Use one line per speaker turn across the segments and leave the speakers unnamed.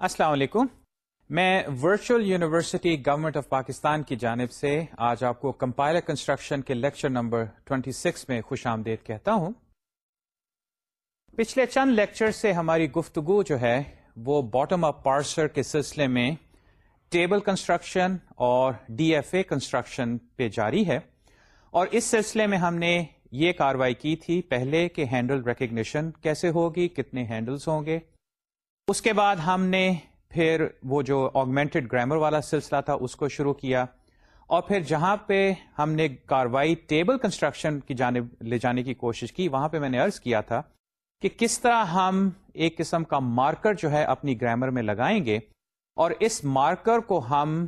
السلام علیکم۔ میں virtual university government of Pakistan کی جانب سے آج آپ کو کمپائلر کنسٹرکشن کے لیکچر نمبر 26 میں خوش آمدید کہتا ہوں۔ پچھلے چند لیکچر سے ہماری گفتگو جو ہے وہ باٹم اپ پارسر کے سلسلے میں ٹیبل کنسٹرکشن اور ڈی ایف اے کنسٹرکشن پہ جاری ہے۔ اور اس سلسلے میں ہم نے یہ کاروائی کی تھی پہلے کہ ہینڈل ریکگنیشن کیسے ہوگی، کتنے ہینڈلز ہوں گے۔ اس کے بعد ہم نے پھر وہ جو آگمنٹڈ گرامر والا سلسلہ تھا، اس کو شروع کیا۔ اور پھر جہاں پہ ہم نے کاروائی ٹیبل کنسٹرکشن کی جانب لے جانے کی کوشش کی، وہاں پہ میں نے ارض کیا تھا کہ کس طرح ہم ایک قسم کا مارکر جو ہے اپنی گرامر میں لگائیں گے اور اس مارکر کو ہم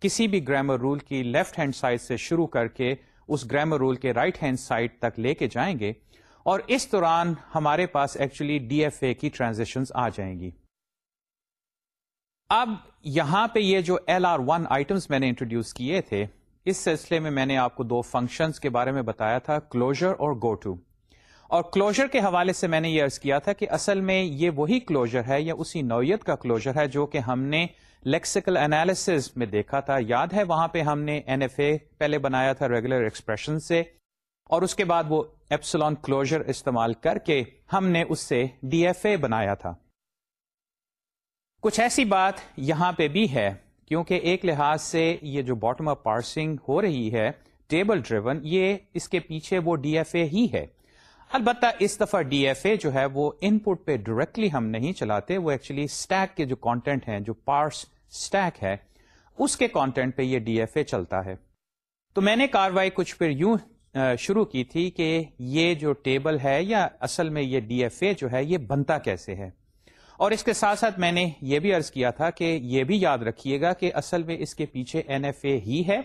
کسی بھی گرامر رول کی لیفٹ ہینڈ سائڈ سے شروع کر کے اس گرامر رول کے رائٹ ہینڈ سائڈ تک لے کے جائیں گے۔ اور اس دوران ہمارے پاس ایکچولی ڈی ایف اے کی ٹرانزیکشن آ جائیں گی۔ اب یہاں پہ یہ جو ایل آر ون آئٹمس میں نے انٹروڈیوس کیے تھے، اس سلسلے میں میں نے آپ کو دو فنکشنز کے بارے میں بتایا تھا کلوجر اور گو ٹو اور کلوجر کے حوالے سے میں نے یہ ارض کیا تھا کہ اصل میں یہ وہی کلوجر ہے یا اسی نوعیت کا کلوجر ہے جو کہ ہم نے لیکسیکل انالیس میں دیکھا تھا۔ یاد ہے وہاں پہ ہم نے این ایف اے پہلے بنایا تھا ریگولر ایکسپریشن سے۔ اور اس کے بعد وہ ایپسلون کلوجر استعمال کر کے ہم نے اس سے ڈی ایف اے بنایا تھا۔ کچھ ایسی بات یہاں پہ بھی ہے، کیونکہ ایک لحاظ سے یہ جو باٹم اپ پارسنگ ہو رہی ہے ٹیبل ڈریون یہ اس کے پیچھے وہ ڈی ایف اے ہی ہے۔ البتہ اس دفعہ ڈی ایف اے جو ہے، وہ ان پٹ پہ ڈائریکٹلی ہم نہیں چلاتے، وہ ایکچولی اسٹیک کے جو کانٹینٹ ہیں، جو پارس اسٹیک ہے، اس کے کانٹینٹ پہ یہ ڈی ایف اے چلتا ہے۔ تو میں نے کاروائی کچھ پھر یوں شروع کی تھی کہ یہ جو ٹیبل ہے یا اصل میں یہ ڈی ایف اے جو ہے، یہ بنتا کیسے ہے؟ اور اس کے ساتھ ساتھ میں نے یہ بھی عرض کیا تھا کہ یہ بھی یاد رکھیے گا کہ اصل میں اس کے پیچھے این ایف اے ہی ہے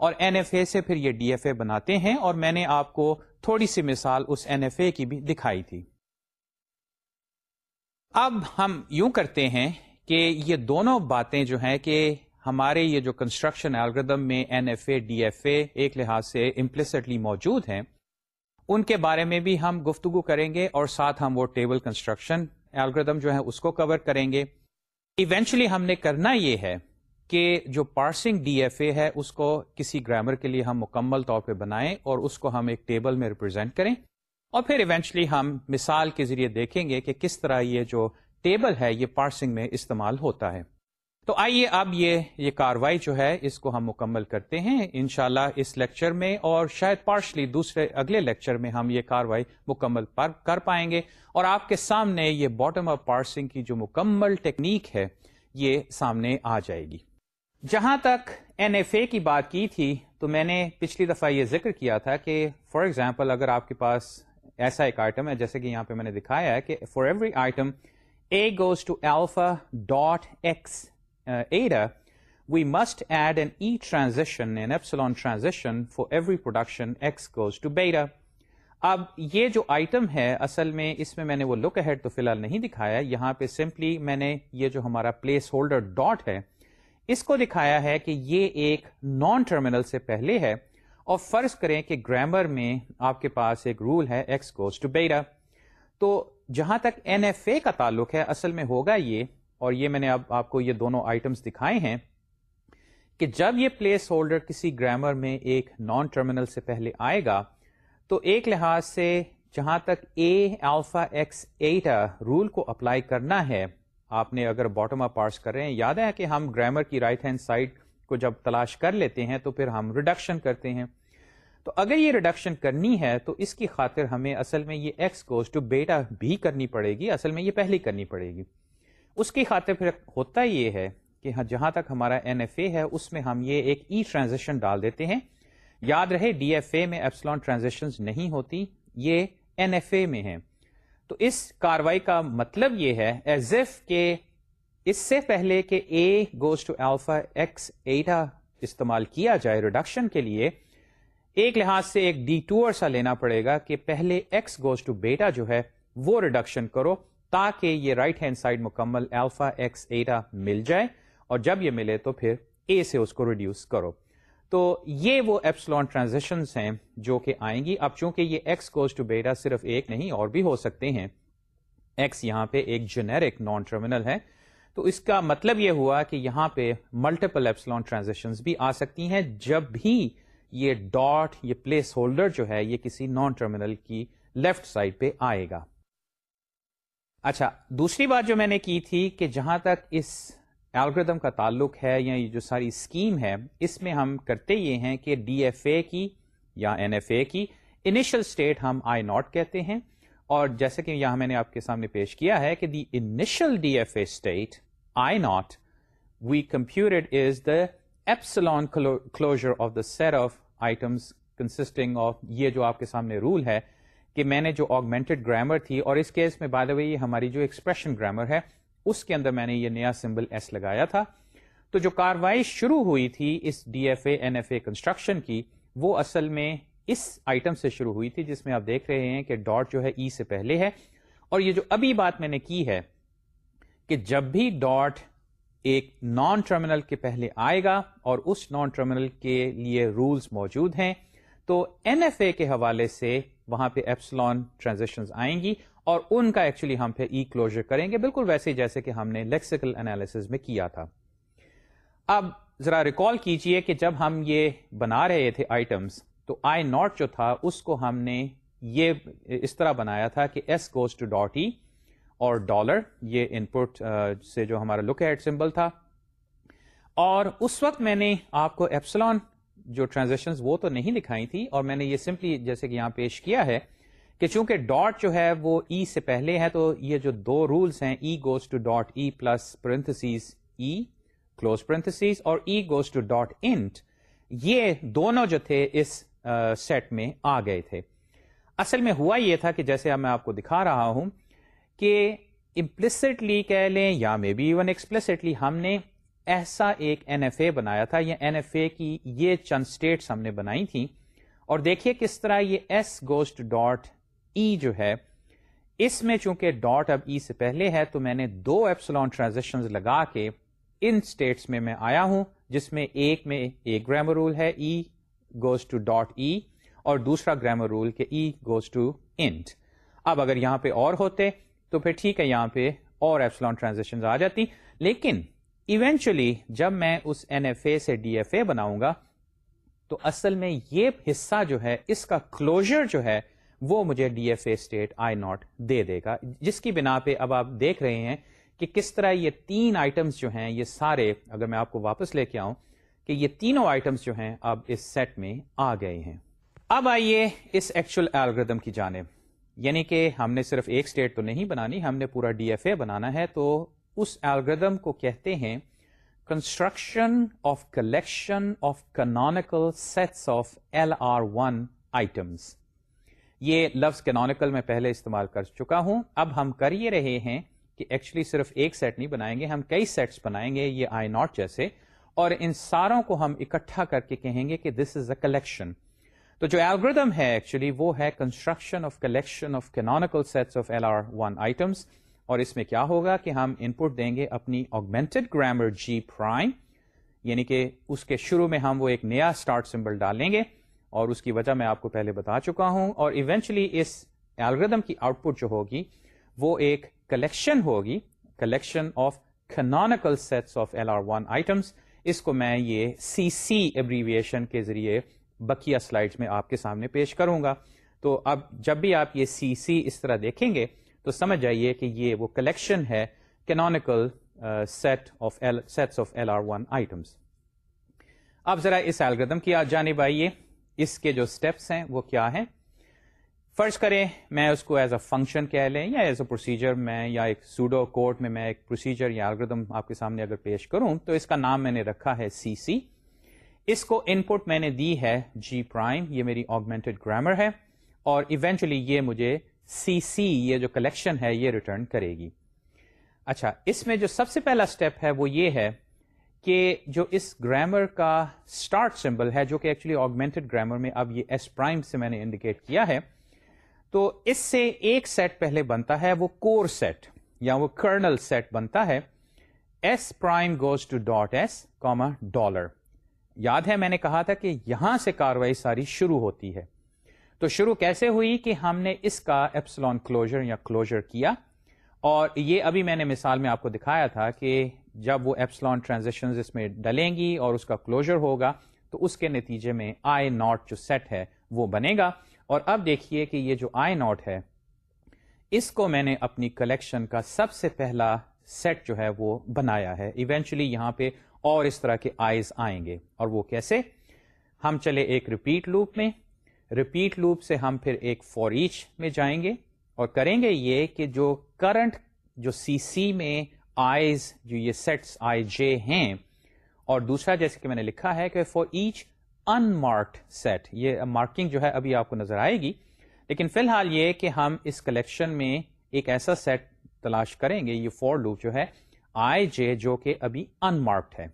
اور این ایف اے سے پھر یہ ڈی ایف اے بناتے ہیں اور میں نے آپ کو تھوڑی سی مثال اس این ایف اے کی بھی دکھائی تھی۔ اب ہم یوں کرتے ہیں کہ یہ دونوں باتیں جو ہیں کہ ہمارے یہ جو کنسٹرکشن الگریدم میں N F A D F A ایک لحاظ سے امپلسٹلی موجود ہیں، ان کے بارے میں بھی ہم گفتگو کریں گے اور ساتھ ہم وہ ٹیبل کنسٹرکشن الگریدم جو ہے اس کو کور کریں گے۔ ایونچولی ہم نے کرنا یہ ہے کہ جو پارسنگ ڈی ایف اے ہے، اس کو کسی گرامر کے لیے ہم مکمل طور پہ بنائیں اور اس کو ہم ایک ٹیبل میں ریپرزینٹ کریں۔ اور پھر ایونچولی ہم مثال کے ذریعے دیکھیں گے کہ کس طرح یہ جو ٹیبل ہے، یہ پارسنگ میں استعمال ہوتا ہے۔ تو آئیے اب یہ یہ کاروائی جو ہے اس کو ہم مکمل کرتے ہیں، انشاءاللہ اس لیکچر میں اور شاید پارشلی دوسرے اگلے لیکچر میں ہم یہ کاروائی مکمل کر پائیں گے۔ اور آپ کے سامنے یہ باٹم اپ پارسنگ کی جو مکمل ٹیکنیک ہے، یہ سامنے آ جائے گی۔ جہاں تک این ایف اے کی بات کی تھی، تو میں نے پچھلی دفعہ یہ ذکر کیا تھا کہ فار ایگزامپل اگر آپ کے پاس ایسا ایک آئٹم ہے، جیسے کہ یہاں پہ میں نے دکھایا ہے کہ for every item A goes to alpha dot X we must add an E transaction epsilon transaction for every production X goes to beta اب یہ جو آئٹم ہے اصل میں اس میں میں نے وہ لک ہیڈ تو فی الحال نہیں دکھایا، یہاں پہ سمپلی میں نے یہ جو ہمارا پلیس ہولڈر ڈاٹ ہے، اس کو دکھایا ہے کہ یہ ایک نان ٹرمینل سے پہلے ہے اور فرض کریں کہ گرامر میں آپ کے پاس ایک رول ہے ایکس گوز ٹو بیٹا تو جہاں تک این ایف اے کا تعلق ہے، اصل میں ہوگا یہ اور یہ میں نے اب آپ کو یہ دونوں آئٹمس دکھائے ہیں کہ جب یہ پلیس ہولڈر کسی گرامر میں ایک نان ٹرمینل سے پہلے آئے گا، تو ایک لحاظ سے جہاں تک A alpha X eta rule کو اپلائی کرنا ہے، آپ نے اگر باٹم اپ پارس کر رہے ہیں، یاد ہے کہ ہم گرامر کی رائٹ ہینڈ سائڈ کو جب تلاش کر لیتے ہیں تو پھر ہم ریڈکشن کرتے ہیں۔ تو اگر یہ ریڈکشن کرنی ہے، تو اس کی خاطر ہمیں اصل میں یہ ایکس گوز ٹو بیٹا بھی کرنی پڑے گی، اصل میں یہ پہلی کرنی پڑے گی۔ اس کی خاطر پھر ہوتا یہ ہے کہ ہاں، جہاں تک ہمارا این ایف اے ہے، اس میں ہم یہ ایک ای ٹرانزیکشن ڈال دیتے ہیں۔ یاد رہے، ڈی ایف اے میں ایپسلون ٹرانزیکشن نہیں ہوتی، یہ این ایف اے میں ہے تو اس کاروائی کا مطلب یہ ہے ایز ایف کہ اس سے پہلے کہ A goes to alpha X eta استعمال کیا جائے ریڈکشن کے لیے، ایک لحاظ سے ایک ڈی ٹور سا لینا پڑے گا کہ پہلے ایکس گوز ٹو بیٹا جو ہے، وہ ریڈکشن کرو۔ تاکہ یہ رائٹ ہینڈ سائڈ مکمل الفا ایکس ایٹا مل جائے اور جب یہ ملے تو پھر اے سے اس کو ریڈیوس کرو۔ تو یہ وہ ایپسلون ٹرانزیکشن ہیں جو کہ آئیں گی۔ اب چونکہ یہ ایکس کوز ٹو بیٹا صرف ایک نہیں، اور بھی ہو سکتے ہیں۔ ایکس یہاں پہ ایک جنیرک نان ٹرمینل ہے۔ تو اس کا مطلب یہ ہوا کہ یہاں پہ ملٹیپل ایپسلون ٹرانزیکشن بھی آ سکتی ہیں۔ جب بھی یہ ڈاٹ یہ پلیس ہولڈر جو ہے، یہ کسی نان ٹرمینل کی لیفٹ سائڈ پہ آئے گا۔ اچھا دوسری بات جو میں نے کی تھی کہ جہاں تک اس الگریدم کا تعلق ہے یا یہ جو ساری اسکیم ہے، اس میں ہم کرتے یہ ہیں کہ ڈی ایف اے کی یا این ایف اے کی انیشل اسٹیٹ ہم آئی ناٹ کہتے ہیں۔ اور جیسے کہ یہاں میں نے آپ کے سامنے پیش کیا ہے کہ the initial D F A state I not we computed as the epsilon closure of the set of items consisting of یہ جو آپ کے سامنے رول ہے کہ میں نے جو آگمنٹڈ گرامر تھی اور اس کیس میں بائے ہوئی ہماری جو ایکسپریشن گرامر ہے، اس کے اندر میں نے یہ نیا سمبل ایس لگایا تھا۔ تو جو کاروائی شروع ہوئی تھی اس D F A N F A construction کی، وہ اصل میں اس آئٹم سے شروع ہوئی تھی جس میں آپ دیکھ رہے ہیں کہ ڈاٹ جو ہے ای e سے پہلے ہے۔ اور یہ جو ابھی بات میں نے کی ہے کہ جب بھی ڈاٹ ایک نان ٹرمینل کے پہلے آئے گا اور اس نان ٹرمینل کے لیے رولز موجود ہیں، تو این ایف اے کے حوالے سے وہاں پہ ایپسلون ٹرانزیکشن آئیں گی اور ان کا ایکچولی ہم پھر ای کلوجر کریں گے، بالکل ویسے جیسے کہ ہم نے لیکسیکل انالیس میں کیا تھا۔ اب ذرا ریکال کیجیے کہ جب ہم یہ بنا رہے تھے آئٹمس تو آئی ناٹ جو تھا، اس کو ہم نے یہ اس طرح بنایا تھا کہ S goes to dot E اور ڈالر یہ ان پٹ سے جو ہمارا لک ایٹ سمبل تھا۔ اور اس وقت میں نے آپ کو ایپسلون جو ٹرانزیکشن وہ تو نہیں دکھائی تھی اور میں نے یہ سمپلی جیسے کہ یہاں پیش کیا ہے کہ چونکہ ڈاٹ جو ہے وہ ای e سے پہلے ہے تو یہ جو دو رولس ہیں E goes to dot E plus parentheses E close parentheses اور E goes to dot int یہ دونوں جو تھے اس سیٹ میں آ گئے تھے۔ اصل میں ہوا یہ تھا کہ جیسے میں آپ کو دکھا رہا ہوں کہ امپلسٹلی کہہ لیں یا مے بی ایون ایکسپلسٹلی ہم نے ایسا ایک این ایف اے بنایا تھا یا این ایف اے کی یہ چند اسٹیٹس ہم نے بنائی تھی اور دیکھیے کس طرح یہ ایس گوسٹ ڈاٹ ای جو ہے، اس میں چونکہ ڈاٹ اب ای سے پہلے ہے، تو میں نے دو ایپسلون ٹرانزیکشن لگا کے ان اسٹیٹس میں میں آیا ہوں، جس میں ایک میں ایک گرامر رول ہے، E goes to dot E, اور دوسرا گرامر رول کہ ای گوز ٹو انٹ۔ اب اگر یہاں پہ اور ہوتے تو پھر ٹھیک ہے، یہاں پہ اور ایپسلون ٹرانزیکشن آ جاتی۔ لیکن ایونچولی جب میں اس این ایف اے سے ڈی ایف اے بناؤں گا، تو اصل میں یہ حصہ جو ہے، اس کا کلوجر جو ہے، وہ مجھے D F A state I not دے دے گا۔ جس کی بنا پہ اب آپ دیکھ رہے ہیں کہ کس طرح یہ تین آئٹمس جو ہیں، یہ سارے، اگر میں آپ کو واپس لے کے آؤں، کہ یہ تینوں آئٹمس جو ہیں اب اس سیٹ میں آ گئے ہیں۔ اب آئیے اس ایکچوئل الگریدم کی جانب۔ یعنی کہ ہم نے صرف ایک اسٹیٹ تو نہیں بنانی، ہم نے پورا ڈی ایف اے بنانا ہے، تو اس الگریدم کو کہتے ہیں construction of collection of canonical sets of L R one items یہ لفظ کینونیکل میں پہلے استعمال کر چکا ہوں۔ اب ہم کر یہ رہے ہیں کہ ایکچولی صرف ایک سیٹ نہیں بنائیں گے، ہم کئی سیٹس بنائیں گے، یہ آئی ناٹ جیسے۔ اور ان ساروں کو ہم اکٹھا کر کے کہیں گے کہ دس از اے کلیکشن تو جو الگریدم ہے ایکچولی وہ ہے construction of collection of canonical sets of L R one items اور اس میں کیا ہوگا کہ ہم ان پٹ دیں گے اپنی آگمنٹڈ گرامر جی پرائم یعنی کہ اس کے شروع میں ہم وہ ایک نیا اسٹارٹ سمبل ڈالیں گے اور اس کی وجہ میں آپ کو پہلے بتا چکا ہوں اور ایونچولی اس الگریدم کی آؤٹ پٹ جو ہوگی وہ ایک کلیکشن ہوگی collection of canonical sets of L R one items اس کو میں یہ سی سی ایبریویشن کے ذریعے بکیا سلائڈ میں آپ کے سامنے پیش کروں گا۔ تو اب جب بھی آپ یہ سی سی اس طرح دیکھیں گے تو سمجھ جائیے کہ یہ وہ کلیکشن ہے canonical set of sets of L R one items اب ذرا اس ایلگردم کی جانب آئیے۔ اس کے جو اسٹیپس ہیں وہ کیا ہیں؟ فرض کریں میں اس کو ایز اے فنکشن کہہ لیں یا ایز اے پروسیجر میں یا ایک سوڈو کورٹ میں میں ایک پروسیجر یا الگریدم آپ کے سامنے اگر پیش کروں تو اس کا نام میں نے رکھا ہے سی سی اس کو ان پٹ میں نے دی ہے جی پرائم یہ میری آگمنٹڈ گرامر ہے اور ایونچولی یہ مجھے سی سی یہ جو کلیکشن ہے، یہ ریٹرن کرے گی۔ اچھا اس میں جو سب سے پہلا اسٹیپ ہے، وہ یہ ہے کہ جو اس گرامر کا اسٹارٹ سمبل ہے، جو کہ ایکچولی آگمنٹڈ گرامر میں اب یہ ایس پرائم سے میں نے انڈیکیٹ کیا ہے، تو اس سے ایک سیٹ پہلے بنتا ہے، وہ کور سیٹ یا وہ کرنل سیٹ بنتا ہے۔ S prime goes to dot S comma dollar یاد ہے، میں نے کہا تھا کہ یہاں سے کاروائی ساری شروع ہوتی ہے۔ تو شروع کیسے ہوئی کہ ہم نے اس کا ایپسلون کلوجر یا کلوجر کیا؟ اور یہ ابھی میں نے مثال میں آپ کو دکھایا تھا کہ جب وہ ایپسلون ٹرانزیکشن اس میں ڈلیں گی اور اس کا کلوجر ہوگا، تو اس کے نتیجے میں آئی ناٹ جو سیٹ ہے وہ بنے گا۔ اور اب دیکھیے کہ یہ جو آئی ناٹ ہے، اس کو میں نے اپنی کلیکشن کا سب سے پہلا سیٹ جو ہے وہ بنایا ہے۔ ایونچولی یہاں پہ اور اس طرح کے آئیز آئیں گے۔ اور وہ کیسے؟ ہم چلے ایک ریپیٹ لوپ میں۔ ریپیٹ لوپ سے ہم پھر ایک فور ایچ میں جائیں گے اور کریں گے یہ کہ جو کرنٹ جو سی سی میں آئیز جو یہ سیٹس آئی جے ہیں، اور دوسرا جیسے کہ میں نے لکھا ہے کہ for each unmarked set یہ مارکنگ جو ہے ابھی آپ کو نظر آئے گی، لیکن فی الحال یہ کہ ہم اس کلیکشن میں ایک ایسا سیٹ تلاش کریں گے، یہ فور لوپ جو ہے آئی جے جو کہ ابھی ان مارکڈ ہے۔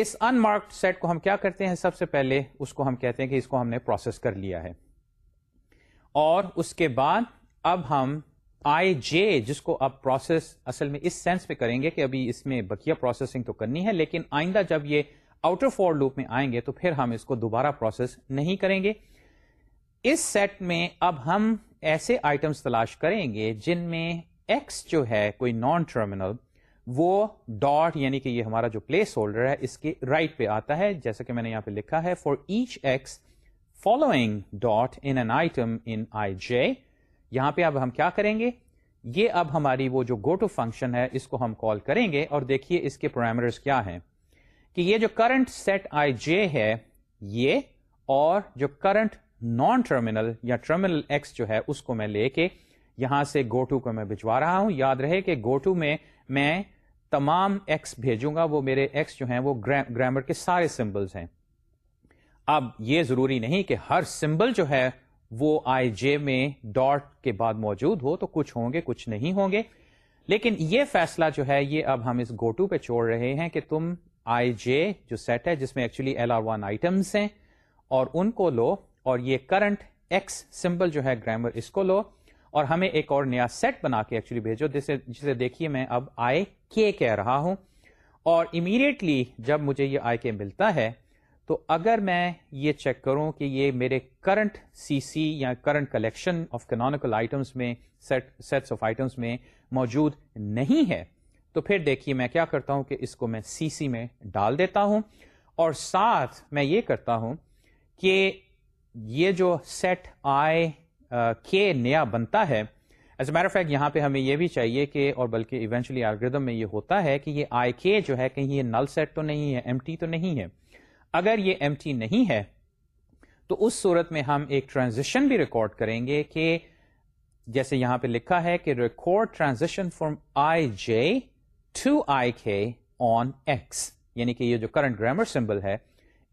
اس ان مارکڈ سیٹ کو ہم کیا کرتے ہیں؟ سب سے پہلے اس کو ہم کہتے ہیں کہ اس کو ہم نے پروسیس کر لیا ہے۔ اور اس کے بعد اب ہم آئی جے جس کو اب پروسیس اصل میں اس سینس میں کریں گے کہ ابھی اس میں بکیا پروسیسنگ تو کرنی ہے، لیکن آئندہ جب یہ آؤٹر فور لوپ میں آئیں گے تو پھر ہم اس کو دوبارہ پروسیس نہیں کریں گے۔ اس سیٹ میں اب ہم ایسے آئٹمس تلاش کریں گے جن میں ایکس جو ہے، کوئی نان ٹرمینل وہ ڈاٹ یعنی کہ یہ ہمارا جو پلیس ہولڈر ہے، اس کے رائٹ right پہ آتا ہے۔ جیسا کہ میں نے یہاں پہ لکھا ہے for each X following dot in an item in I J یہاں پہ اب ہم کیا کریں گے؟ یہ اب ہماری وہ جو گو ٹو فنکشن ہے، اس کو ہم کال کریں گے۔ اور دیکھیے اس کے پرائمرز کیا ہیں۔ کہ یہ جو کرنٹ سیٹ آئی جے ہے، یہ اور جو کرنٹ نان ٹرمینل یا ٹرمینل ایکس جو ہے، اس کو میں لے کے یہاں سے گو ٹو کو میں بھجوا رہا ہوں۔ یاد رہے کہ گو ٹو میں میں تمام ایکس بھیجوں گا، وہ میرے ایکس جو ہیں، وہ گرامر کے سارے سمبلس ہیں۔ اب یہ ضروری نہیں کہ ہر سمبل جو ہے، وہ آئی جے میں ڈاٹ کے بعد موجود ہو تو کچھ ہوں گے، کچھ نہیں ہوں گے۔ لیکن یہ فیصلہ جو ہے، یہ اب ہم اس گوٹو پہ چھوڑ رہے ہیں کہ تم آئی جے جو سیٹ ہے، جس میں actually L R one items ہیں، اور ان کو لو اور یہ کرنٹ ایکس سمبل جو ہے گرامر اس کو لو۔ اور ہمیں ایک اور نیا سیٹ بنا کے ایکچولی بھیجو، جسے جسے دیکھیے میں اب آئی کے کہہ رہا ہوں۔ اور امیڈیٹلی جب مجھے یہ آئی کے ملتا ہے، تو اگر میں یہ چیک کروں کہ یہ میرے کرنٹ سی سی یا current collection of canonical items میں سیٹس آف آئٹمس میں موجود نہیں ہے، تو پھر دیکھیے میں کیا کرتا ہوں کہ اس کو میں سی سی میں ڈال دیتا ہوں۔ اور ساتھ میں یہ کرتا ہوں کہ یہ جو سیٹ آئی کے نیا بنتا ہے۔ ایز اے فیکٹ یہاں پہ ہمیں یہ بھی چاہیے کہ، اور بلکہ ایونچولی آلگردم میں یہ ہوتا ہے کہ یہ آئی کے جو ہے، کہیں یہ نل سیٹ تو نہیں ہے ایم ٹی تو نہیں ہے۔ اگر یہ ایم ٹی نہیں ہے، تو اس صورت میں ہم ایک ٹرانزیشن بھی ریکارڈ کریں گے کہ، جیسے یہاں پہ لکھا ہے کہ record transition from I J to I K on X یعنی کہ یہ جو کرنٹ گرامر سمبل ہے،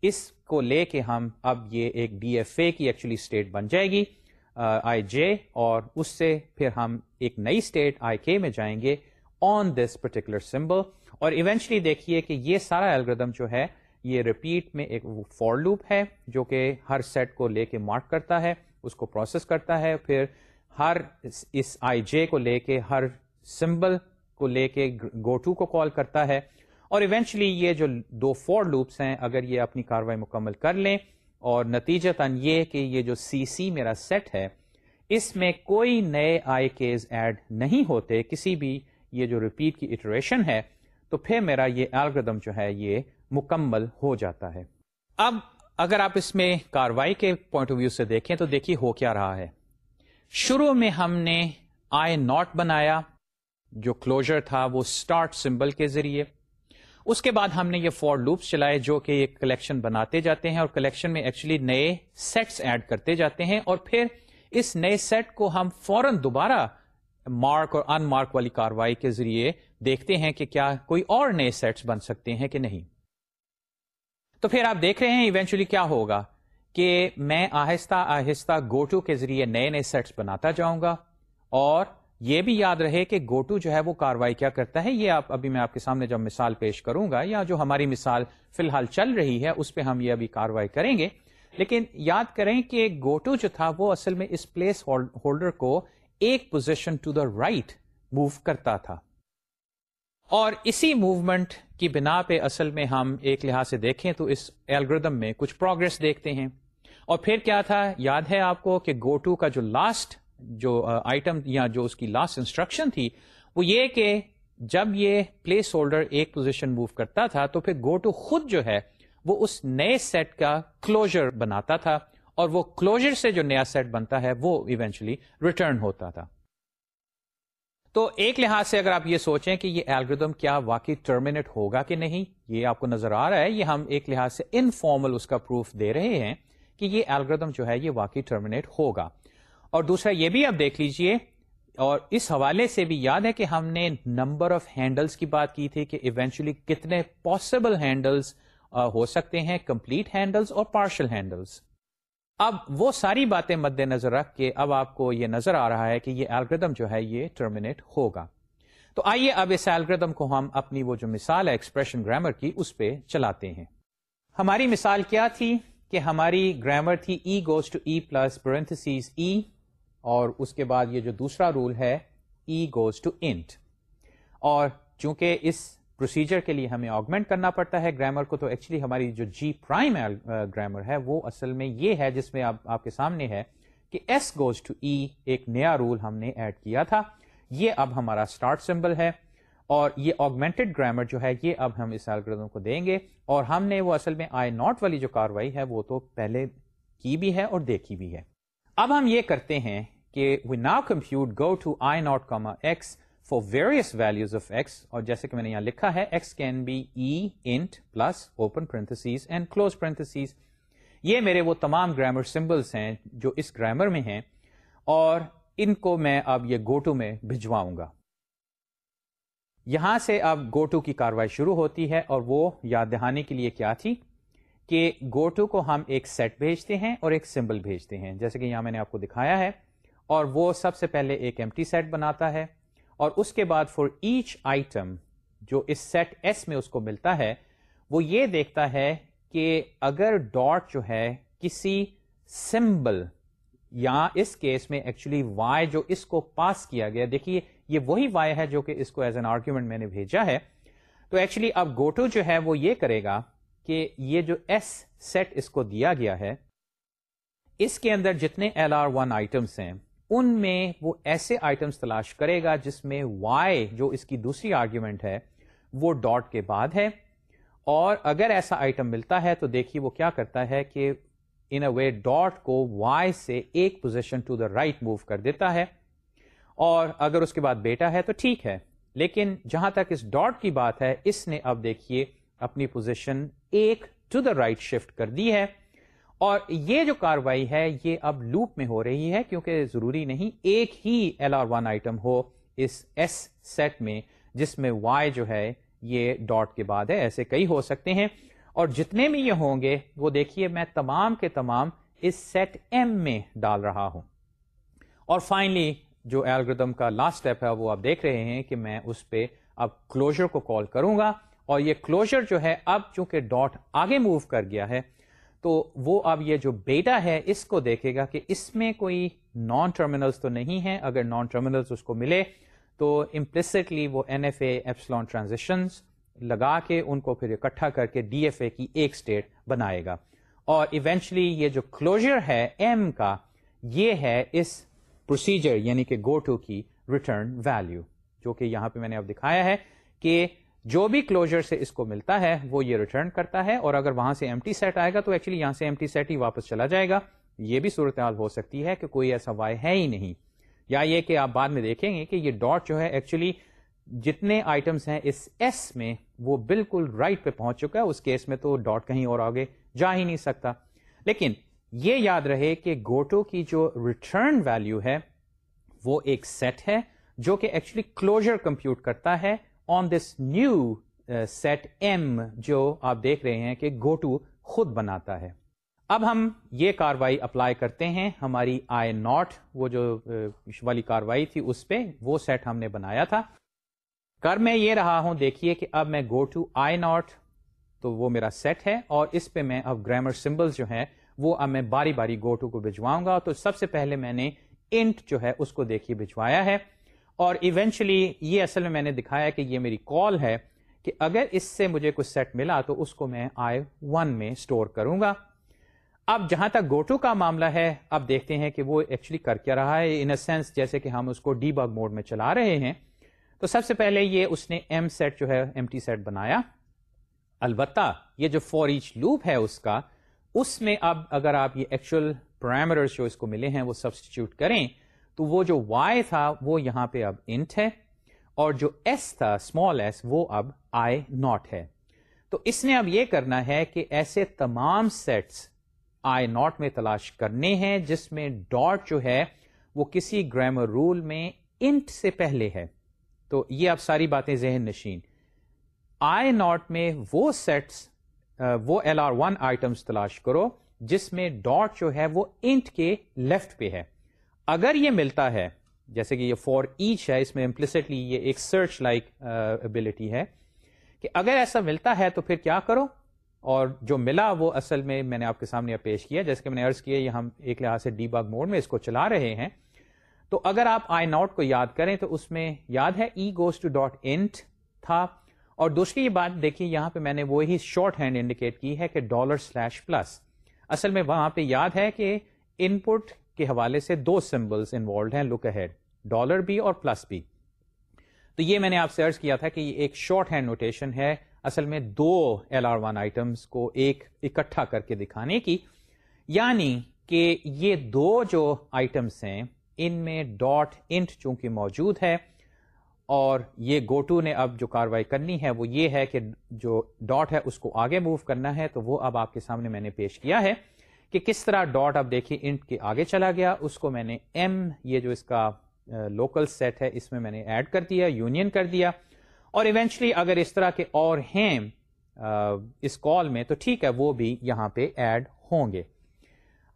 اس کو لے کے ہم اب یہ ایک ڈی ایف اے کی ایکچولی اسٹیٹ بن جائے گی۔ آئی جے، اور اس سے پھر ہم ایک نئی اسٹیٹ آئی کے میں جائیں گے آن دس پرٹیکولر سمبل اور ایونچلی دیکھیے کہ یہ سارا الگریدم جو ہے، یہ ریپیٹ میں ایک فور لوپ ہے، جو کہ ہر سیٹ کو لے کے مارک کرتا ہے، اس کو پروسیس کرتا ہے، پھر ہر اس آئی جے کو لے کے، ہر سمبل کو لے کے گو ٹو کو کال کرتا ہے۔ اور ایونچلی یہ جو دو فور لوپس ہیں، اگر یہ اپنی کاروائی مکمل کر لیں اور نتیجہ تن یہ کہ یہ جو سی سی میرا سیٹ ہے، اس میں کوئی نئے آئی کیز ایڈ نہیں ہوتے، کسی بھی یہ جو ریپیٹ کی اٹریشن ہے، تو پھر میرا یہ الگریدم جو ہے، یہ مکمل ہو جاتا ہے۔ اب اگر آپ اس میں کاروائی کے پوائنٹ آف ویو سے دیکھیں، تو دیکھیے ہو کیا رہا ہے۔ شروع میں ہم نے آئی ناٹ بنایا، جو کلوجر تھا، وہ اسٹارٹ سمبل کے ذریعے۔ اس کے بعد ہم نے یہ فور لوپس چلائے جو کہ ایک کلیکشن بناتے جاتے ہیں اور کلیکشن میں ایکچولی نئے سیٹس ایڈ کرتے جاتے ہیں اور پھر اس نئے سیٹ کو ہم فوراً دوبارہ مارک اور ان مارک والی کاروائی کے ذریعے دیکھتے ہیں کہ کیا کوئی اور نئے سیٹس بن سکتے ہیں کہ نہیں۔ تو پھر آپ دیکھ رہے ہیں ایونچولی کیا ہوگا کہ میں آہستہ آہستہ گوٹو کے ذریعے نئے نئے سیٹس بناتا جاؤں گا اور یہ بھی یاد رہے کہ گوٹو جو ہے وہ کاروائی کیا کرتا ہے؟ یہ آپ ابھی میں آپ کے سامنے جب مثال پیش کروں گا یا جو ہماری مثال فی الحال چل رہی ہے، اس پہ ہم یہ ابھی کاروائی کریں گے۔ لیکن یاد کریں کہ گوٹو جو تھا وہ اصل میں اس پلیس ہولڈر کو ایک position to the right move کرتا تھا۔ اور اسی موومنٹ کی بنا پہ اصل میں ہم ایک لحاظ سے دیکھیں تو اس ایلگردم میں کچھ پروگرس دیکھتے ہیں۔ اور پھر کیا تھا؟ یاد ہے آپ کو کہ گو ٹو کا جو لاسٹ جو آئٹم یا جو اس کی لاسٹ انسٹرکشن تھی، وہ یہ کہ جب یہ پلیس ہولڈر ایک پوزیشن موو کرتا تھا، تو پھر گو ٹو خود جو ہے، وہ اس نئے سیٹ کا کلوجر بناتا تھا اور وہ کلوجر سے جو نیا سیٹ بنتا ہے، وہ ایونچولی ریٹرن ہوتا تھا۔ تو ایک لحاظ سے اگر آپ یہ سوچیں کہ یہ الگریدم کیا واقعی ٹرمینیٹ ہوگا کہ نہیں، یہ آپ کو نظر آ رہا ہے، یہ ہم ایک لحاظ سے انفارمل اس کا پروف دے رہے ہیں کہ یہ الگریدم جو ہے، یہ واقعی ٹرمینیٹ ہوگا۔ اور دوسرا یہ بھی آپ دیکھ لیجیے اور اس حوالے سے بھی یاد ہے کہ ہم نے نمبر آف ہینڈلس کی بات کی تھی کہ ایونچولی کتنے پاسبل ہینڈلس ہو سکتے ہیں کمپلیٹ ہینڈلس اور پارشل ہینڈلس اب وہ ساری باتیں مد نظر رکھ کے اب آپ کو یہ نظر آ رہا ہے کہ یہ الگریدم جو ہے یہ ٹرمینیٹ ہوگا۔ تو آئیے اب اس الگریدم کو ہم اپنی وہ جو مثال ہے ایکسپریشن گرامر کی، اس پہ چلاتے ہیں۔ ہماری مثال کیا تھی کہ ہماری گرامر تھی E goes to E plus parenthesis E اور اس کے بعد یہ جو دوسرا رول ہے ای گوز ٹو انٹ اور چونکہ اس پروسیجر کے لیے ہمیں آگمنٹ کرنا پڑتا ہے گرامر کو، تو ایکچولی ہماری جو جی پرائم گرامر ہے، وہ اصل میں یہ ہے جس میں آپ کے سامنے ہے کہ ایس گوز ٹو ای ایک نیا رول ہم نے ایڈ کیا تھا. یہ اب ہمارا اسٹارٹ سمبل ہے اور یہ آگمنٹڈ گرامر جو ہے، یہ اب ہم اس الگریدم کو دیں گے. اور ہم نے وہ اصل میں آئی ناٹ والی جو کاروائی ہے، وہ تو پہلے کی بھی ہے اور دیکھی بھی ہے. اب ہم یہ کرتے ہیں کہ we now compute go to I not comma X for various values of X اور جیسے کہ میں نے یہاں لکھا ہے X can be E int plus open parentheses and close parentheses یہ میرے وہ تمام گرامر سمبلس ہیں جو اس گرامر میں ہیں اور ان کو میں اب یہ گوٹو میں بھجواؤں گا۔ یہاں سے اب گوٹو کی کاروائی شروع ہوتی ہے اور وہ یاد دہانے کے لیے کیا تھی کہ گوٹو کو ہم ایک سیٹ بھیجتے ہیں اور ایک سمبل بھیجتے ہیں۔ جیسے کہ یہاں میں نے آپ کو دکھایا ہے اور وہ سب سے پہلے ایک ایم ٹی سیٹ بناتا ہے اور اس کے بعد فور ایچ آئٹم جو اس سیٹ ایس میں اس کو ملتا ہے، وہ یہ دیکھتا ہے کہ اگر ڈاٹ جو ہے کسی سمبل یا اس کیس میں ایکچولی وائی جو اس کو پاس کیا گیا، دیکھیے یہ وہی وائی ہے جو کہ اس کو ایز این آرگیومنٹ میں نے بھیجا ہے۔ تو ایکچولی اب گوٹو جو ہے وہ یہ کرے گا کہ یہ جو ایس سیٹ اس کو دیا گیا ہے، اس کے اندر جتنے ایل آر ون آئٹمس ہیں ان میں وہ ایسے آئٹمس تلاش کرے گا جس میں وائی جو اس کی دوسری آرگیومنٹ ہے، وہ ڈاٹ کے بعد ہے۔ اور اگر ایسا آئٹم ملتا ہے تو دیکھیے وہ کیا کرتا ہے کہ ان اے وے ڈاٹ کو وائی سے ایک position to the right move کر دیتا ہے۔ اور اگر اس کے بعد بیٹا ہے تو ٹھیک ہے۔ لیکن جہاں تک اس ڈاٹ کی بات ہے، اس نے اب دیکھیے اپنی پوزیشن ایک ٹو دا رائٹ شفٹ کر دی ہے۔ اور یہ جو کاروائی ہے، یہ اب لوپ میں ہو رہی ہے کیونکہ ضروری نہیں ایک ہی ایل آر ون آئٹم ہو اس ایس سیٹ میں، جس میں وائی جو ہے، یہ ڈاٹ کے بعد ہے، ایسے کئی ہو سکتے ہیں۔ اور جتنے بھی یہ ہوں گے، وہ دیکھیے میں تمام کے تمام اس سیٹ ایم میں ڈال رہا ہوں۔ اور فائنلی جو ایلگردم کا لاسٹ اسٹیپ ہے، وہ آپ دیکھ رہے ہیں کہ میں اس پہ اب کلوجر کو کال کروں گا۔ اور یہ کلوجر جو ہے، اب چونکہ ڈاٹ آگے موو کر گیا ہے تو وہ اب یہ جو بیٹا ہے اس کو دیکھے گا کہ اس میں کوئی نان ٹرمینلس تو نہیں ہے اگر نان ٹرمینلس اس کو ملے تو امپلسٹلی وہ N F A epsilon transaction لگا کے ان کو پھر اکٹھا کر کے ڈی ایف اے کی ایک اسٹیٹ بنائے گا۔ اور ایونچلی یہ جو کلوجر ہے ایم کا، یہ ہے اس پروسیجر یعنی کہ گو ٹو کی ریٹرن ویلو جو کہ یہاں پہ میں نے اب دکھایا ہے کہ جو بھی کلوجر سے اس کو ملتا ہے، وہ یہ ریٹرن کرتا ہے اور اگر وہاں سے ایم ٹی سیٹ آئے گا تو ایکچولی یہاں سے ایم ٹی سیٹ ہی واپس چلا جائے گا۔ یہ بھی صورتحال ہو سکتی ہے کہ کوئی ایسا وائی ہے ہی نہیں۔ یا یہ کہ آپ بعد میں دیکھیں گے کہ یہ ڈاٹ جو ہے ایکچولی جتنے آئٹمس ہیں اس ایس میں، وہ بالکل رائٹ پہ پہنچ چکا ہے۔ اس کیس میں تو ڈاٹ کہیں اور آگے جا ہی نہیں سکتا۔ لیکن یہ یاد رہے کہ گوٹو کی جو ریٹرن ویلو ہے، وہ ایک سیٹ ہے جو کہ ایکچولی کلوجر کمپیوٹ کرتا ہے۔ On this new set M جو آپ دیکھ رہے ہیں کہ گو ٹو خود بناتا ہے۔ اب ہم یہ کاروائی اپلائی کرتے ہیں ہماری آئی ناٹ وہ جو uh, والی کاروائی تھی اس پہ وہ سیٹ ہم نے بنایا تھا۔ کر میں یہ رہا ہوں دیکھیے کہ اب میں گو ٹو آئی ناٹ تو وہ میرا سیٹ ہے۔ اور اس پہ میں اب گرامر سمبل جو ہے وہ اب میں باری باری گو ٹو کو بھجواؤں گا۔ تو سب سے پہلے میں نے انٹ جو ہے اس کو دیکھیے بھجوایا ہے۔ اور ایونچولی یہ اصل میں میں نے دکھایا کہ یہ میری کال ہے کہ اگر اس سے مجھے کچھ سیٹ ملا تو اس کو میں آئی ون میں اسٹور کروں گا۔ اب جہاں تک گوٹو کا معاملہ ہے، اب دیکھتے ہیں کہ وہ ایکچولی کر کیا رہا ہے۔ ان اے سینس جیسے کہ ہم اس کو ڈی بگ موڈ میں چلا رہے ہیں۔ تو سب سے پہلے یہ اس نے ایم سیٹ جو ہے ایم ٹی سیٹ بنایا۔ البتہ یہ جو فور ایچ لوپ ہے اس کا، اس میں اب اگر آپ یہ ایکچوئل پرائمر جو اس کو ملے ہیں، وہ سبسٹیچیوٹ کریں تو وہ جو وائی تھا، وہ یہاں پہ اب انٹ ہے اور جو ایس تھا اسمال ایس وہ اب آئی ناٹ ہے۔ تو اس نے اب یہ کرنا ہے کہ ایسے تمام سیٹس آئی ناٹ میں تلاش کرنے ہیں، جس میں ڈاٹ جو ہے، وہ کسی گرامر رول میں انٹ سے پہلے ہے۔ تو یہ اب ساری باتیں ذہن نشین۔ آئی ناٹ میں وہ سیٹس وہ ایل آر ون آئٹمس تلاش کرو، جس میں ڈاٹ جو ہے، وہ انٹ کے لیفٹ پہ ہے۔ اگر یہ ملتا ہے، جیسے کہ یہ فور ایچ ہے، اس میں امپلسٹلی یہ ایک سرچ لائک ابلٹی ہے کہ اگر ایسا ملتا ہے تو پھر کیا کرو؟ اور جو ملا وہ اصل میں میں نے آپ کے سامنے پیش کیا، جیسے کہ میں نے ارض کیا، یہ ہم ایک لحاظ سے ڈی باغ موڈ میں اس کو چلا رہے ہیں۔ تو اگر آپ آئی ناٹ کو یاد کریں تو اس میں یاد ہے E goes to dot int تھا۔ اور دوسری یہ بات دیکھیے، یہاں پہ میں نے وہی شارٹ ہینڈ انڈیکیٹ کی ہے کہ ڈالر سلیش پلس اصل میں وہاں پہ یاد ہے کہ ان پٹ کے حوالے سے دو سمبلس انوالوڈ ہیں لک اہیڈ ڈالر بھی اور پلس بھی۔ تو یہ میں نے آپ سے ارض کیا تھا کہ یہ ایک شارٹ ہینڈ نوٹیشن ہے۔ اصل میں دو ایل آر ون آئٹمس کو ایک اکٹھا کر کے دکھانے کی۔ یعنی کہ یہ دو جو آئٹمس ہیں، ان میں ڈاٹ انٹ چونکہ موجود ہے، اور یہ گوٹو نے اب جو کاروائی کرنی ہے، وہ یہ ہے کہ جو ڈاٹ ہے، اس کو آگے موو کرنا ہے۔ تو وہ اب آپ کے سامنے میں نے پیش کیا ہے۔ کہ کس طرح ڈاٹ اب دیکھیے انٹ کے آگے چلا گیا، اس کو میں نے ایم یہ جو اس کا لوکل سیٹ ہے، اس میں میں نے ایڈ کر دیا یونین کر دیا۔ اور ایونچلی اگر اس طرح کے اور ہیں اس کال میں، تو ٹھیک ہے، وہ بھی یہاں پہ ایڈ ہوں گے۔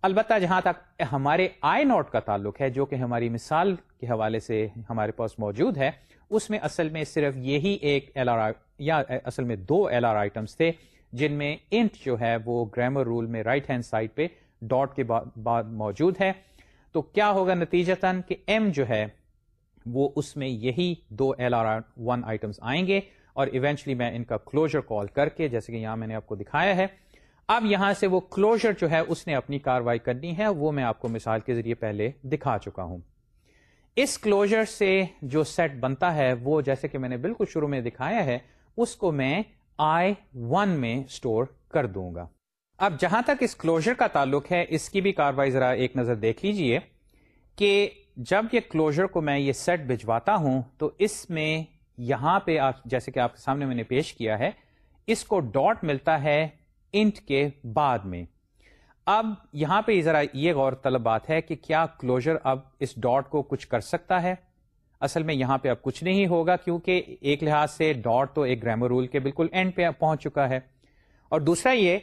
البتہ جہاں تک ہمارے آئی نوٹ کا تعلق ہے، جو کہ ہماری مثال کے حوالے سے ہمارے پاس موجود ہے، اس میں اصل میں صرف یہی ایک ایل آر یا اصل میں دو ایل آر آئٹمس تھے۔ جن میں انٹ جو ہے وہ گرامر رول میں رائٹ ہینڈ سائڈ پہ ڈاٹ کے بعد موجود ہے۔ تو کیا ہوگا نتیجتاً کہ ایم جو ہے وہ اس میں یہی دو ایل آر ون آئٹمس آئیں گے اور ایونچلی میں ان کا کلوجر کال کر کے جیسے کہ یہاں میں نے آپ کو دکھایا ہے۔ اب یہاں سے وہ کلوجر جو ہے اس نے اپنی کاروائی کرنی ہے، وہ میں آپ کو مثال کے ذریعے پہلے دکھا چکا ہوں۔ اس کلوجر سے جو سیٹ بنتا ہے، وہ جیسے کہ میں نے بالکل شروع میں دکھایا ہے، اس کو میں آئی ون میں اسٹور کر دوں گا۔ اب جہاں تک اس کلوجر کا تعلق ہے، اس کی بھی کاروائی ذرا ایک نظر دیکھ لیجیے کہ جب یہ کلوجر کو میں یہ سیٹ بھجواتا ہوں تو اس میں یہاں پہ آپ، جیسے کہ آپ کے سامنے میں نے پیش کیا ہے، اس کو ڈاٹ ملتا ہے انٹ کے بعد میں۔ اب یہاں پہ ذرا یہ غور طلب بات ہے کہ کیا کلوجر اب اس ڈاٹ کو کچھ کر سکتا ہے۔ اصل میں یہاں پہ اب کچھ نہیں ہوگا کیونکہ ایک لحاظ سے ڈاٹ تو ایک گرامر رول کے بالکل اینڈ پہ پہنچ چکا ہے۔ اور دوسرا یہ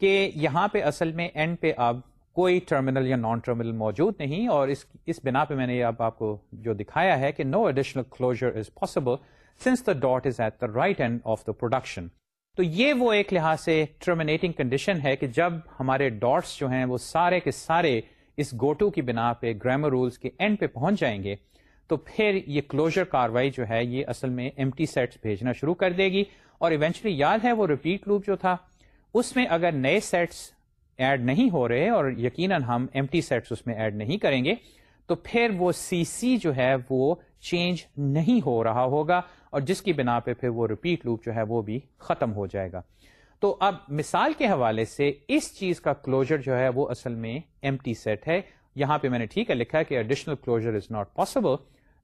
کہ یہاں پہ اصل میں اینڈ پہ اب کوئی ٹرمینل یا نان ٹرمینل موجود نہیں اور اس اس بنا پہ میں نے اب آپ کو جو دکھایا ہے کہ no additional closure is possible since the dot is at the right end of the production تو یہ وہ ایک لحاظ سے ٹرمینیٹنگ کنڈیشن ہے کہ جب ہمارے ڈاٹس جو ہیں وہ سارے کے سارے اس گوٹو کی بنا پہ گرامر رولس کے اینڈ پہ پہنچ جائیں گے تو پھر یہ کلوجر کاروائی جو ہے یہ اصل میں ایم ٹی سیٹس بھیجنا شروع کر دے گی اور ایونچولی یاد ہے وہ ریپیٹ لوپ جو تھا، اس میں اگر نئے سیٹس ایڈ نہیں ہو رہے اور یقیناً ہم ایم ٹی سیٹس اس میں ایڈ نہیں کریں گے، تو پھر وہ سی سی جو ہے وہ چینج نہیں ہو رہا ہوگا اور جس کی بنا پہ پھر وہ ریپیٹ لوپ جو ہے وہ بھی ختم ہو جائے گا۔ تو اب مثال کے حوالے سے اس چیز کا کلوجر جو ہے وہ اصل میں ایم ٹی سیٹ ہے۔ یہاں پہ میں نے ٹھیک ہے لکھا ہے کہ additional closure is not possible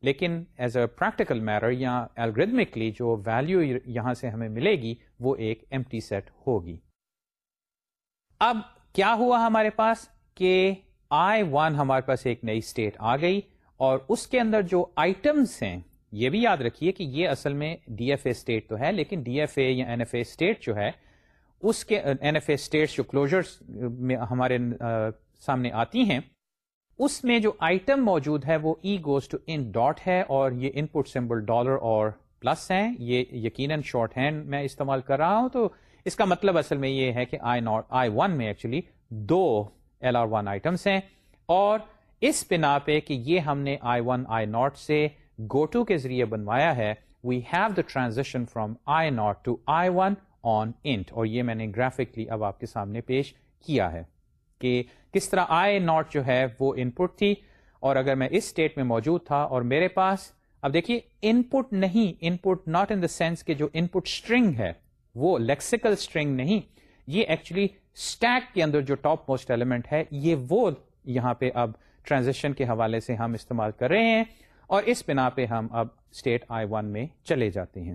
لیکن ایز اے پریکٹیکل میرر یا الگریدمکلی جو ویلو یہاں سے ہمیں ملے گی، وہ ایک ایم ٹی سیٹ ہوگی۔ اب کیا ہوا ہمارے پاس کہ آئی ون ہمارے پاس ایک نئی اسٹیٹ آ گئی اور اس کے اندر جو آئٹمس ہیں، یہ بھی یاد رکھیے کہ یہ اصل میں ڈی ایف اے اسٹیٹ تو ہے، لیکن ڈی ایف اے یا این ایف اے اسٹیٹ جو ہے، اس کے این ایف اے اسٹیٹ جو کلوجر میں ہمارے سامنے آتی ہیں اس میں جو آئٹم موجود ہے وہ E goes to int dot ہے اور یہ ان پٹ سمبل ڈالر اور پلس ہیں. یہ یقیناً شارٹ ہینڈ میں استعمال کر رہا ہوں تو اس کا مطلب اصل میں یہ ہے کہ آئی ناٹ آئی ون میں ایکچولی دو ایل آر ون آئٹمس ہیں اور اس بنا پہ کہ یہ ہم نے آئی ون آئی ناٹ سے گو ٹو کے ذریعے بنوایا ہے we have the transaction from I not to I one on int اور یہ میں نے گرافکلی اب آپ کے سامنے پیش کیا ہے۔ کہ کس طرح آئی ناٹ جو ہے وہ ان پٹ تھی اور اگر میں اس اسٹیٹ میں موجود تھا اور میرے پاس، اب دیکھیے ان پٹ نہیں ان پٹ ناٹ ان دا سینس کہ جو ان پٹ اسٹرنگ ہے، وہ لیکسیکل اسٹرنگ نہیں، یہ ایکچولی اسٹیک کے اندر جو ٹاپ موسٹ ایلیمنٹ ہے، یہ وہ یہاں پہ اب ٹرانزیکشن کے حوالے سے ہم استعمال کر رہے ہیں اور اس بنا پہ ہم اب اسٹیٹ آئی ون میں چلے جاتے ہیں۔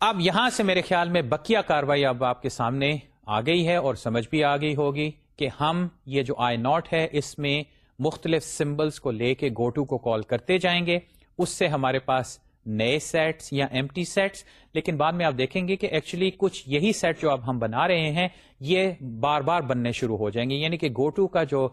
اب یہاں سے میرے خیال میں بکیا کاروائی اب آپ کے سامنے آ گئی ہے اور سمجھ بھی آ گئی ہوگی۔ کہ ہم یہ جو آئی ناٹ ہے، اس میں مختلف سمبلس کو لے کے گوٹو کو کال کرتے جائیں گے۔ اس سے ہمارے پاس نئے سیٹس یا ایم ٹی سیٹس لیکن بعد میں آپ دیکھیں گے کہ ایکچولی کچھ یہی سیٹ جو اب ہم بنا رہے ہیں، یہ بار بار بننے شروع ہو جائیں گے۔ یعنی کہ گوٹو کا جو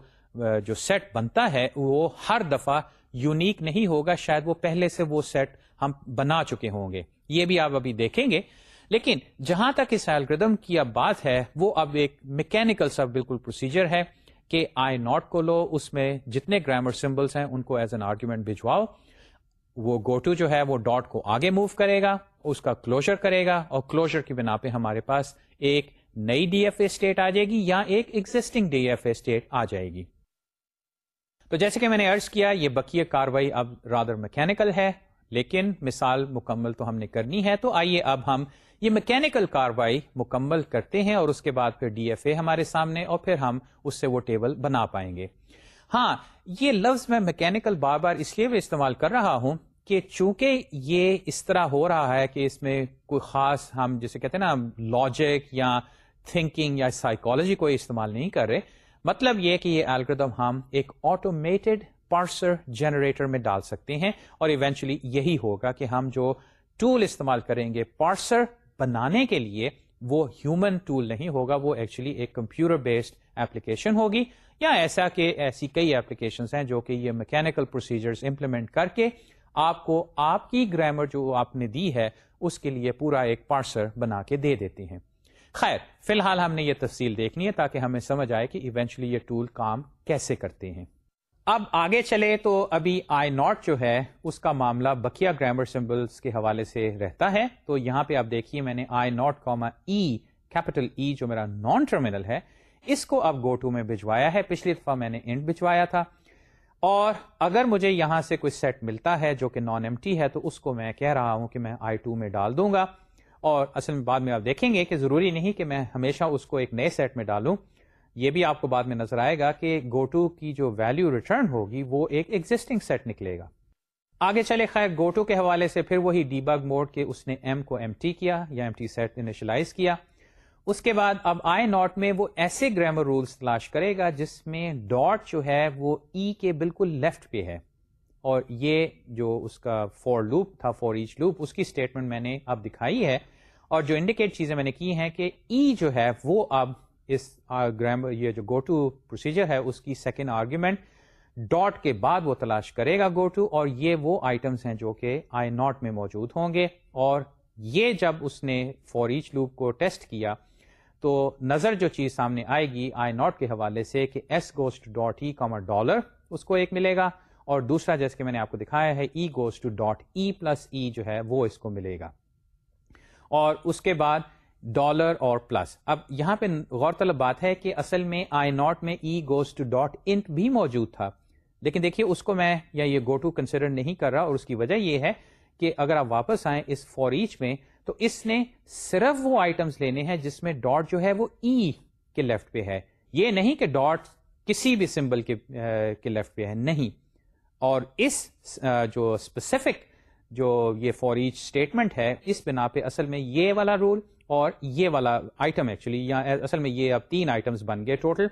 جو سیٹ بنتا ہے، وہ ہر دفعہ یونیک نہیں ہوگا، شاید وہ پہلے سے وہ سیٹ ہم بنا چکے ہوں گے۔ یہ بھی آپ ابھی دیکھیں گے۔ لیکن جہاں تک اس ایلگردم کی اب بات ہے، وہ اب ایک میکینکل سا بالکل پروسیجر ہے کہ آئی ناٹ کو لو، اس میں جتنے گرامر سمبلس ہیں، ان کو ایز این آرگیومنٹ بھجواؤ۔ وہ گو ٹو جو ہے، وہ ڈاٹ کو آگے موو کرے گا، اس کا کلوجر کرے گا اور کلوجر کی بنا پہ ہمارے پاس ایک نئی ڈی ایف اے اسٹیٹ آ جائے گی یا ایک existing D F A state آ جائے گی۔ تو جیسے کہ میں نے ارض کیا، یہ بکیے کاروائی اب رادر میکینکل ہے۔ لیکن مثال مکمل تو ہم نے کرنی ہے، تو آئیے اب ہم یہ میکینکل کاروائی مکمل کرتے ہیں اور اس کے بعد پھر ڈی ایف اے ہمارے سامنے اور پھر ہم اس سے وہ ٹیبل بنا پائیں گے۔ ہاں یہ لفظ میں میکینکل بار بار اس لیے بھی استعمال کر رہا ہوں کہ چونکہ یہ اس طرح ہو رہا ہے کہ اس میں کوئی خاص ہم جسے کہتے ہیں نا لاجک یا تھنکنگ یا سائیکالوجی کو استعمال نہیں کر رہے مطلب یہ کہ یہ الگریدم ہم ایک آٹومیٹڈ پارسر جنریٹر میں ڈال سکتے ہیں اور ایونچولی یہی ہوگا کہ ہم جو ٹول استعمال کریں گے پارسر بنانے کے لیے، وہ ہیومن ٹول نہیں ہوگا، وہ ایکچولی ایک کمپیوٹر بیسڈ ایپلیکیشن ہوگی۔ یا ایسا کہ ایسی کئی ایپلیکیشن ہیں جو کہ یہ میکینکل پروسیجر امپلیمنٹ کر کے آپ کو آپ کی گرامر جو آپ نے دی ہے، اس کے لیے پورا ایک پارسر بنا کے دے دیتے ہیں۔ خیر، فی الحال ہم نے یہ تفصیل دیکھنی ہے تاکہ ہمیں سمجھ آئے کہ ایونچولی یہ ٹول کام کیسے کرتے ہیں۔ اب آگے چلے تو ابھی آئی ناٹ جو ہے، اس کا معاملہ بکیا گرامر سمبلس کے حوالے سے رہتا ہے۔ تو یہاں پہ آپ دیکھیے، میں نے I not comma E capital E جو میرا نان ٹرمینل ہے، اس کو اب گو ٹو میں بھجوایا ہے۔ پچھلی دفعہ میں نے انٹ بھجوایا تھا۔ اور اگر مجھے یہاں سے کوئی سیٹ ملتا ہے جو کہ نان ایم ٹی ہے، تو اس کو میں کہہ رہا ہوں کہ میں آئی ٹو میں ڈال دوں گا۔ اور اصل میں بعد میں آپ دیکھیں گے کہ ضروری نہیں کہ میں ہمیشہ اس کو ایک نئے سیٹ میں ڈالوں۔ یہ بھی آپ کو بعد میں نظر آئے گا کہ گو ٹو کی جو ویلو ریٹرن ہوگی وہ ایک ایگزٹنگ سیٹ نکلے گا۔ آگے چلے خیر گو ٹو کے حوالے سے پھر وہی ڈی بگ موڈ کے اس نے ایم کو ایم ٹی کیا یا ایم ٹی سیٹ انیشلائز کیا۔ اس کے بعد اب آئی ناٹ میں وہ ایسے گرامر رولس تلاش کرے گا جس میں ڈاٹ جو ہے وہ ای e کے بالکل لیفٹ پہ ہے۔ اور یہ جو اس کا فور لوپ تھا فور ایچ لوپ اس کی اسٹیٹمنٹ میں نے اب دکھائی ہے۔ اور جو انڈیکیٹ چیزیں میں نے کی ہیں کہ ای e جو ہے وہ اب اس گرامر یہ جو گو ٹو پروسیجر ہے، اس کی سیکنڈ آرگیومنٹ ڈاٹ کے بعد وہ تلاش کرے گا گو ٹو اور یہ وہ آئٹمس ہیں جو کہ آئی ناٹ میں موجود ہوں گے، اور یہ جب اس نے فور ایچ لوپ کو ٹیسٹ کیا، تو نظر جو چیز سامنے آئے گی آئی ناٹ کے حوالے سے کہ S goes to dot E comma dollar اس کو ایک ملے گا، اور دوسرا جیسے کہ میں نے آپ کو دکھایا ہے E goes to dot E plus E جو ہے وہ اس کو ملے گا، اور اس کے بعد ڈالر اور پلس اب یہاں پہ غور طلب بات ہے کہ اصل میں آئی ناٹ میں E goes to dot int بھی موجود تھا۔ لیکن دیکھیے اس کو میں یا یہ گو ٹو کنسیڈر نہیں کر رہا اور اس کی وجہ یہ ہے کہ اگر آپ واپس آئیں اس فور ایچ میں تو اس نے صرف وہ آئٹمس لینے ہیں جس میں ڈاٹ جو ہے وہ ای کے لیفٹ پہ ہے۔ یہ نہیں کہ ڈاٹ کسی بھی سمبل کے لیفٹ پہ ہے، نہیں۔ اور اس جو اسپیسیفک جو یہ فور ایچ اسٹیٹمنٹ ہے، اس بنا پہ اصل میں یہ والا رول اور یہ والا آئٹم ایکچولی یا اصل میں یہ اب تین آئٹمس بن گئے ٹوٹل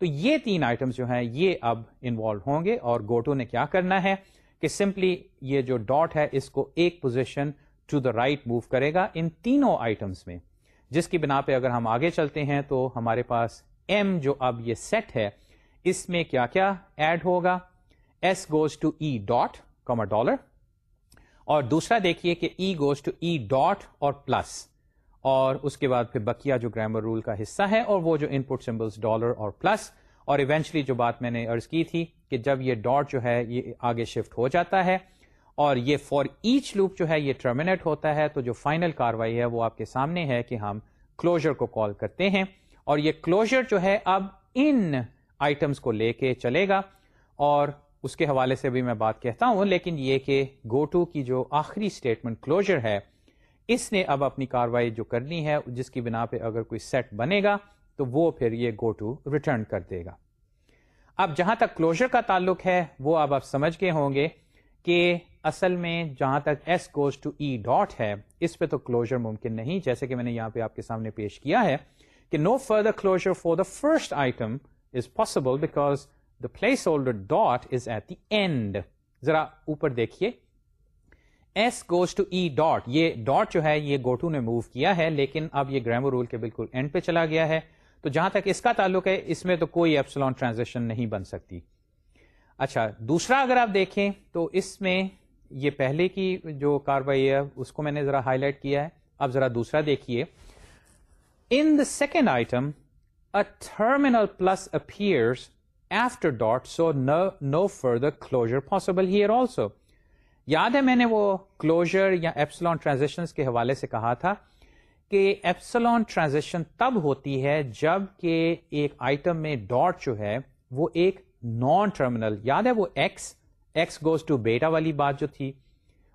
تو یہ تین آئٹمس جو ہیں، یہ اب انوالو ہوں گے۔ اور گوٹو نے کیا کرنا ہے کہ سمپلی یہ جو ڈاٹ ہے، اس کو ایک position to the right move کرے گا ان تینوں آئٹمس میں۔ جس کی بنا پہ اگر ہم آگے چلتے ہیں تو ہمارے پاس ایم جو اب یہ سیٹ ہے، اس میں کیا کیا ایڈ ہوگا؟ S goes to E dot comma dollar اور دوسرا دیکھیے کہ E goes to E dot اور پلس اور اس کے بعد پھر بکیا جو گرامر رول کا حصہ ہے اور وہ جو ان پٹ سمبلس ڈالر اور پلس اور ایونچلی جو بات میں نے ارض کی تھی کہ جب یہ ڈاٹ جو ہے یہ آگے شفٹ ہو جاتا ہے اور یہ فار ایچ لوپ جو ہے یہ ٹرمینیٹ ہوتا ہے تو جو فائنل کاروائی ہے وہ آپ کے سامنے ہے کہ ہم کلوجر کو کال کرتے ہیں اور یہ کلوجر جو ہے اب ان آئٹمس کو لے کے چلے گا اور اس کے حوالے سے بھی میں بات کہتا ہوں لیکن یہ کہ گو ٹو کی جو آخری اسٹیٹمنٹ کلوجر ہے اس نے اب اپنی کاروائی جو کرنی ہے، جس کی بنا پہ اگر کوئی سیٹ بنے گا، تو وہ پھر یہ گو ٹو ریٹرن کر دے گا۔ اب جہاں تک کلوجر کا تعلق ہے، وہ اب آپ سمجھ گئے ہوں گے کہ اصل میں جہاں تک S goes to E dot ہے، اس پہ تو کلوجر ممکن نہیں، جیسے کہ میں نے یہاں پہ آپ کے سامنے پیش کیا ہے کہ no further closure for the first item is possible because the placeholder dot is at the end ذرا اوپر دیکھیے۔ S goes to E dot یہ ڈاٹ جو ہے، یہ گوٹو نے موو کیا ہے، لیکن اب یہ گرامر رول کے بالکل اینڈ پہ چلا گیا ہے۔ تو جہاں تک اس کا تعلق ہے، اس میں تو کوئی ایپسلون ٹرانزیکشن نہیں بن سکتی۔ اچھا دوسرا اگر آپ دیکھیں، تو اس میں یہ پہلے کی جو کاروائی ہے، اس کو میں نے ذرا ہائی لائٹ کیا ہے۔ اب ذرا دوسرا دیکھیے۔ In the second item terminal plus appears after dot so no further closure possible here also یاد ہے میں نے وہ کلوجر یا ایپسلون ٹرانزیکشن کے حوالے سے کہا تھا کہ ایپسلون ٹرانزیکشن تب ہوتی ہے جبکہ ایک آئٹم میں ڈاٹ جو ہے وہ ایک نان ٹرمینل یاد ہے وہ X X goes to beta والی بات جو تھی۔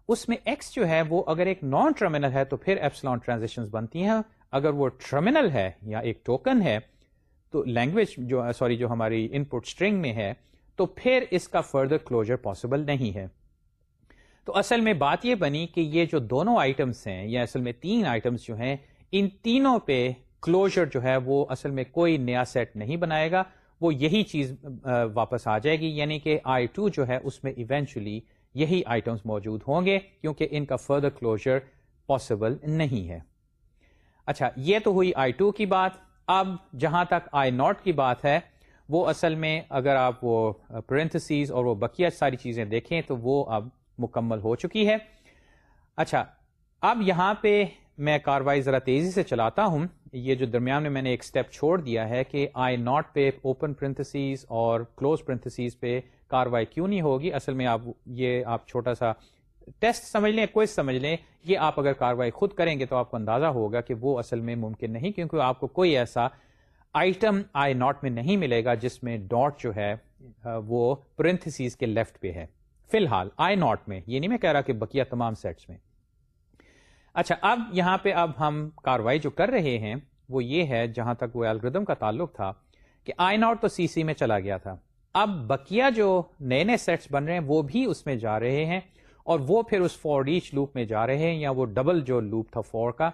اس میں ایکس جو ہے وہ اگر ایک نان ٹرمینل ہے تو پھر ایپسلون ٹرانزیکشن بنتی ہیں۔ اگر وہ ٹرمینل ہے یا ایک ٹوکن ہے تو لینگویج جو سوری جو ہماری ان پٹ اسٹرنگ میں ہے تو پھر اس کا فردر کلوجر پاسبل نہیں ہے۔ تو اصل میں بات یہ بنی کہ یہ جو دونوں آئٹمس ہیں یا اصل میں تین آئٹمس جو ہیں، ان تینوں پہ کلوجر جو ہے وہ اصل میں کوئی نیا سیٹ نہیں بنائے گا۔ وہ یہی چیز واپس آ جائے گی۔ یعنی کہ آئی ٹو جو ہے، اس میں ایونچولی یہی آئٹمس موجود ہوں گے، کیونکہ ان کا فردر کلوجر پاسبل نہیں ہے۔ اچھا یہ تو ہوئی آئی ٹو کی بات۔ اب جہاں تک آئی ناٹ کی بات ہے، وہ اصل میں اگر آپ وہ پرنتھسیز اور وہ بقیہ ساری چیزیں دیکھیں تو وہ اب مکمل ہو چکی ہے۔ اچھا اب یہاں پہ میں کاروائی ذرا تیزی سے چلاتا ہوں۔ یہ جو درمیان میں میں نے ایک سٹیپ چھوڑ دیا ہے کہ آئی ناٹ پہ اوپن پرنتھسیز اور کلوز پرنتھسیز پہ کاروائی کیوں نہیں ہوگی؟ اصل میں آپ یہ آپ چھوٹا سا ٹیسٹ سمجھ لیں کوئی سمجھ لیں۔ یہ آپ اگر کاروائی خود کریں گے تو آپ کو اندازہ ہوگا کہ وہ اصل میں ممکن نہیں، کیونکہ آپ کو کوئی ایسا آئٹم آئی ناٹ میں نہیں ملے گا جس میں ڈاٹ جو ہے، وہ پرنتھسیز کے لیفٹ پہ ہے۔ فی الحال، آئی ناٹ میں، یہ نہیں میں کہہ رہا کہ بقیہ تمام سیٹس میں۔ اچھا اب یہاں پہ اب ہم کاروائی جو کر رہے ہیں، وہ یہ ہے، جہاں تک وہ الگریدم کا تعلق تھا، کہ آئی ناٹ تو سی سی میں چلا گیا تھا۔ اب بقیہ جو نئے نئے سیٹس بن رہے ہیں، وہ بھی اس میں جا رہے ہیں، اور وہ پھر اس فور ریچ لوپ میں جا رہے ہیں، یا وہ ڈبل جو لوپ تھا فور کا۔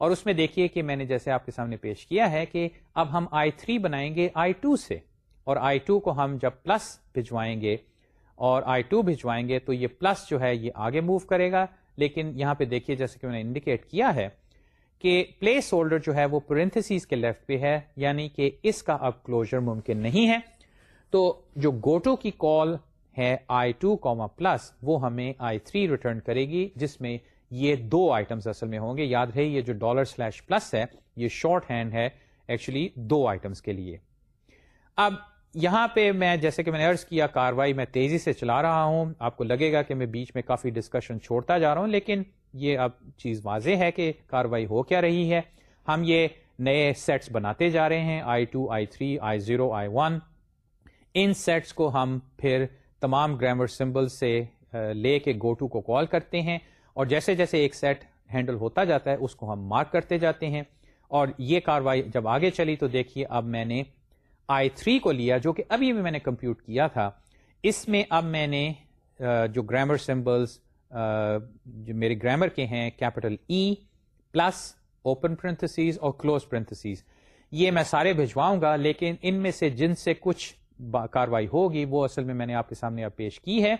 اور اس میں دیکھیے کہ میں نے جیسے آپ کے سامنے پیش کیا ہے کہ اب ہم آئی تھری بنائیں گے آئی ٹو سے، اور آئی ٹو کو ہم جب پلس بھجوائیں گے اور آئی ٹو بھجوائیں گے تو یہ پلس جو ہے یہ آگے موو کرے گا۔ لیکن یہاں پہ دیکھیے جیسے کہ میں نے انڈیکیٹ کیا ہے کہ پلیس ہولڈر جو ہے وہ پرنتھسیز کے لیفٹ پہ ہے یعنی کہ اس کا اب کلوجر ممکن نہیں ہے۔ تو جو گوٹو کی کال ہے آئی ٹو کوما پلس وہ ہمیں آئی تھری ریٹرن کرے گی، جس میں یہ دو آئٹمس اصل میں ہوں گے۔ یاد رہے، یہ جو ڈالر سلیش پلس ہے، یہ شارٹ ہینڈ ہے ایکچولی دو آئٹمس کے لیے۔ اب یہاں پہ میں جیسے کہ میں نے ارض کیا، کاروائی میں تیزی سے چلا رہا ہوں۔ آپ کو لگے گا کہ میں بیچ میں کافی ڈسکشن چھوڑتا جا رہا ہوں، لیکن یہ اب چیز واضح ہے کہ کاروائی ہو کیا رہی ہے۔ ہم یہ نئے سیٹس بناتے جا رہے ہیں، I two, I three, I zero, I one. In sets کو ہم پھر تمام گرامر سمبل سے لے کے گوٹو کو کال کرتے ہیں۔ اور جیسے جیسے ایک سیٹ ہینڈل ہوتا جاتا ہے، اس کو ہم مارک کرتے جاتے ہیں۔ اور یہ کاروائی جب آگے چلی تو دیکھیے، اب میں نے آئی تھری کو لیا جو کہ ابھی بھی میں نے کمپیوٹ کیا تھا۔ اس میں اب میں نے جو گرامر سمبلس جو میرے گرامر کے ہیں capital E plus open parentheses اور کلوز پرنتھسیز یہ میں سارے بھجواؤں گا، لیکن ان میں سے جن سے کچھ کاروائی ہوگی، وہ اصل میں میں نے آپ کے سامنے اب پیش کی ہے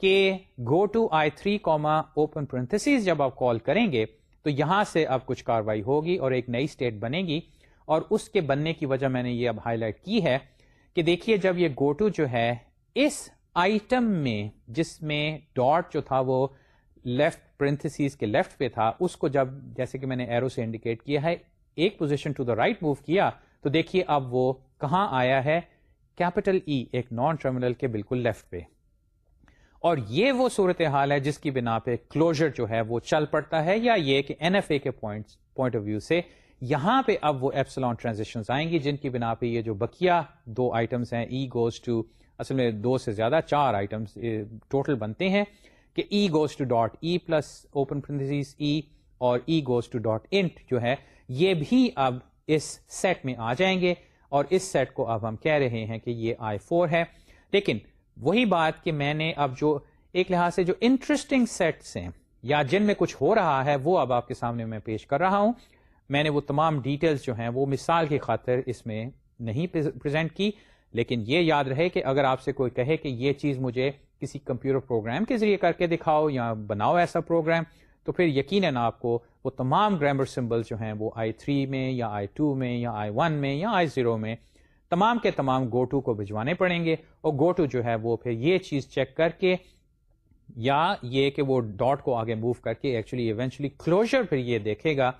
کہ go to I three comma open parentheses جب آپ کال کریں گے تو یہاں سے اب کچھ کاروائی ہوگی اور ایک نئی اسٹیٹ بنے گی۔ اور اس کے بننے کی وجہ میں نے یہ اب ہائی لائٹ کی ہے کہ دیکھیے جب یہ گوٹو جو ہے اس آئٹم میں جس میں ڈاٹ جو تھا وہ لیفٹ پرنتھسیز کے لیفٹ پہ تھا، اس کو جب جیسے کہ میں نے ایرو سے انڈیکیٹ کیا ہے، ایک position to the right move کیا، تو دیکھیے اب وہ کہاں آیا ہے؟ کیپٹل ای e ایک نان ٹرمینل کے بالکل لیفٹ پہ۔ اور یہ وہ صورت حال ہے جس کی بنا پہ کلوجر جو ہے وہ چل پڑتا ہے یا یہ کہ این ایف اے کے پوائنٹ آف ویو سے یہاں پہ اب وہ ایپسلون ٹرانزیکشن آئیں گی، جن کی بنا پہ یہ جو بکیا دو آئٹمس ہیں ای گوز ٹو اصل میں دو سے زیادہ چار آئٹمس ٹوٹل بنتے ہیں کہ E goes to dot E plus open parentheses E اور E goes to dot int جو ہے، یہ بھی اب اس سیٹ میں آ جائیں گے اور اس سیٹ کو اب ہم کہہ رہے ہیں کہ یہ آئی فور ہے۔ لیکن وہی بات کہ میں نے اب جو ایک لحاظ سے جو انٹرسٹنگ سیٹس ہیں یا جن میں کچھ ہو رہا ہے، وہ اب آپ کے سامنے میں پیش کر رہا ہوں۔ میں نے وہ تمام ڈیٹیلز جو ہیں وہ مثال کی خاطر اس میں نہیں پریزنٹ کی، لیکن یہ یاد رہے کہ اگر آپ سے کوئی کہے کہ یہ چیز مجھے کسی کمپیوٹر پروگرام کے ذریعے کر کے دکھاؤ یا بناؤ ایسا پروگرام، تو پھر یقیناً آپ کو وہ تمام گرامر سمبل جو ہیں وہ آئی تھری میں یا آئی ٹو میں یا آئی ون میں یا آئی زیرو میں تمام کے تمام گو ٹو کو بھجوانے پڑیں گے اور گو ٹو جو ہے وہ پھر یہ چیز چیک کر کے یا یہ کہ وہ ڈاٹ کو آگے موو کر کے ایکچولی ایونچولی کلوجر پھر یہ دیکھے گا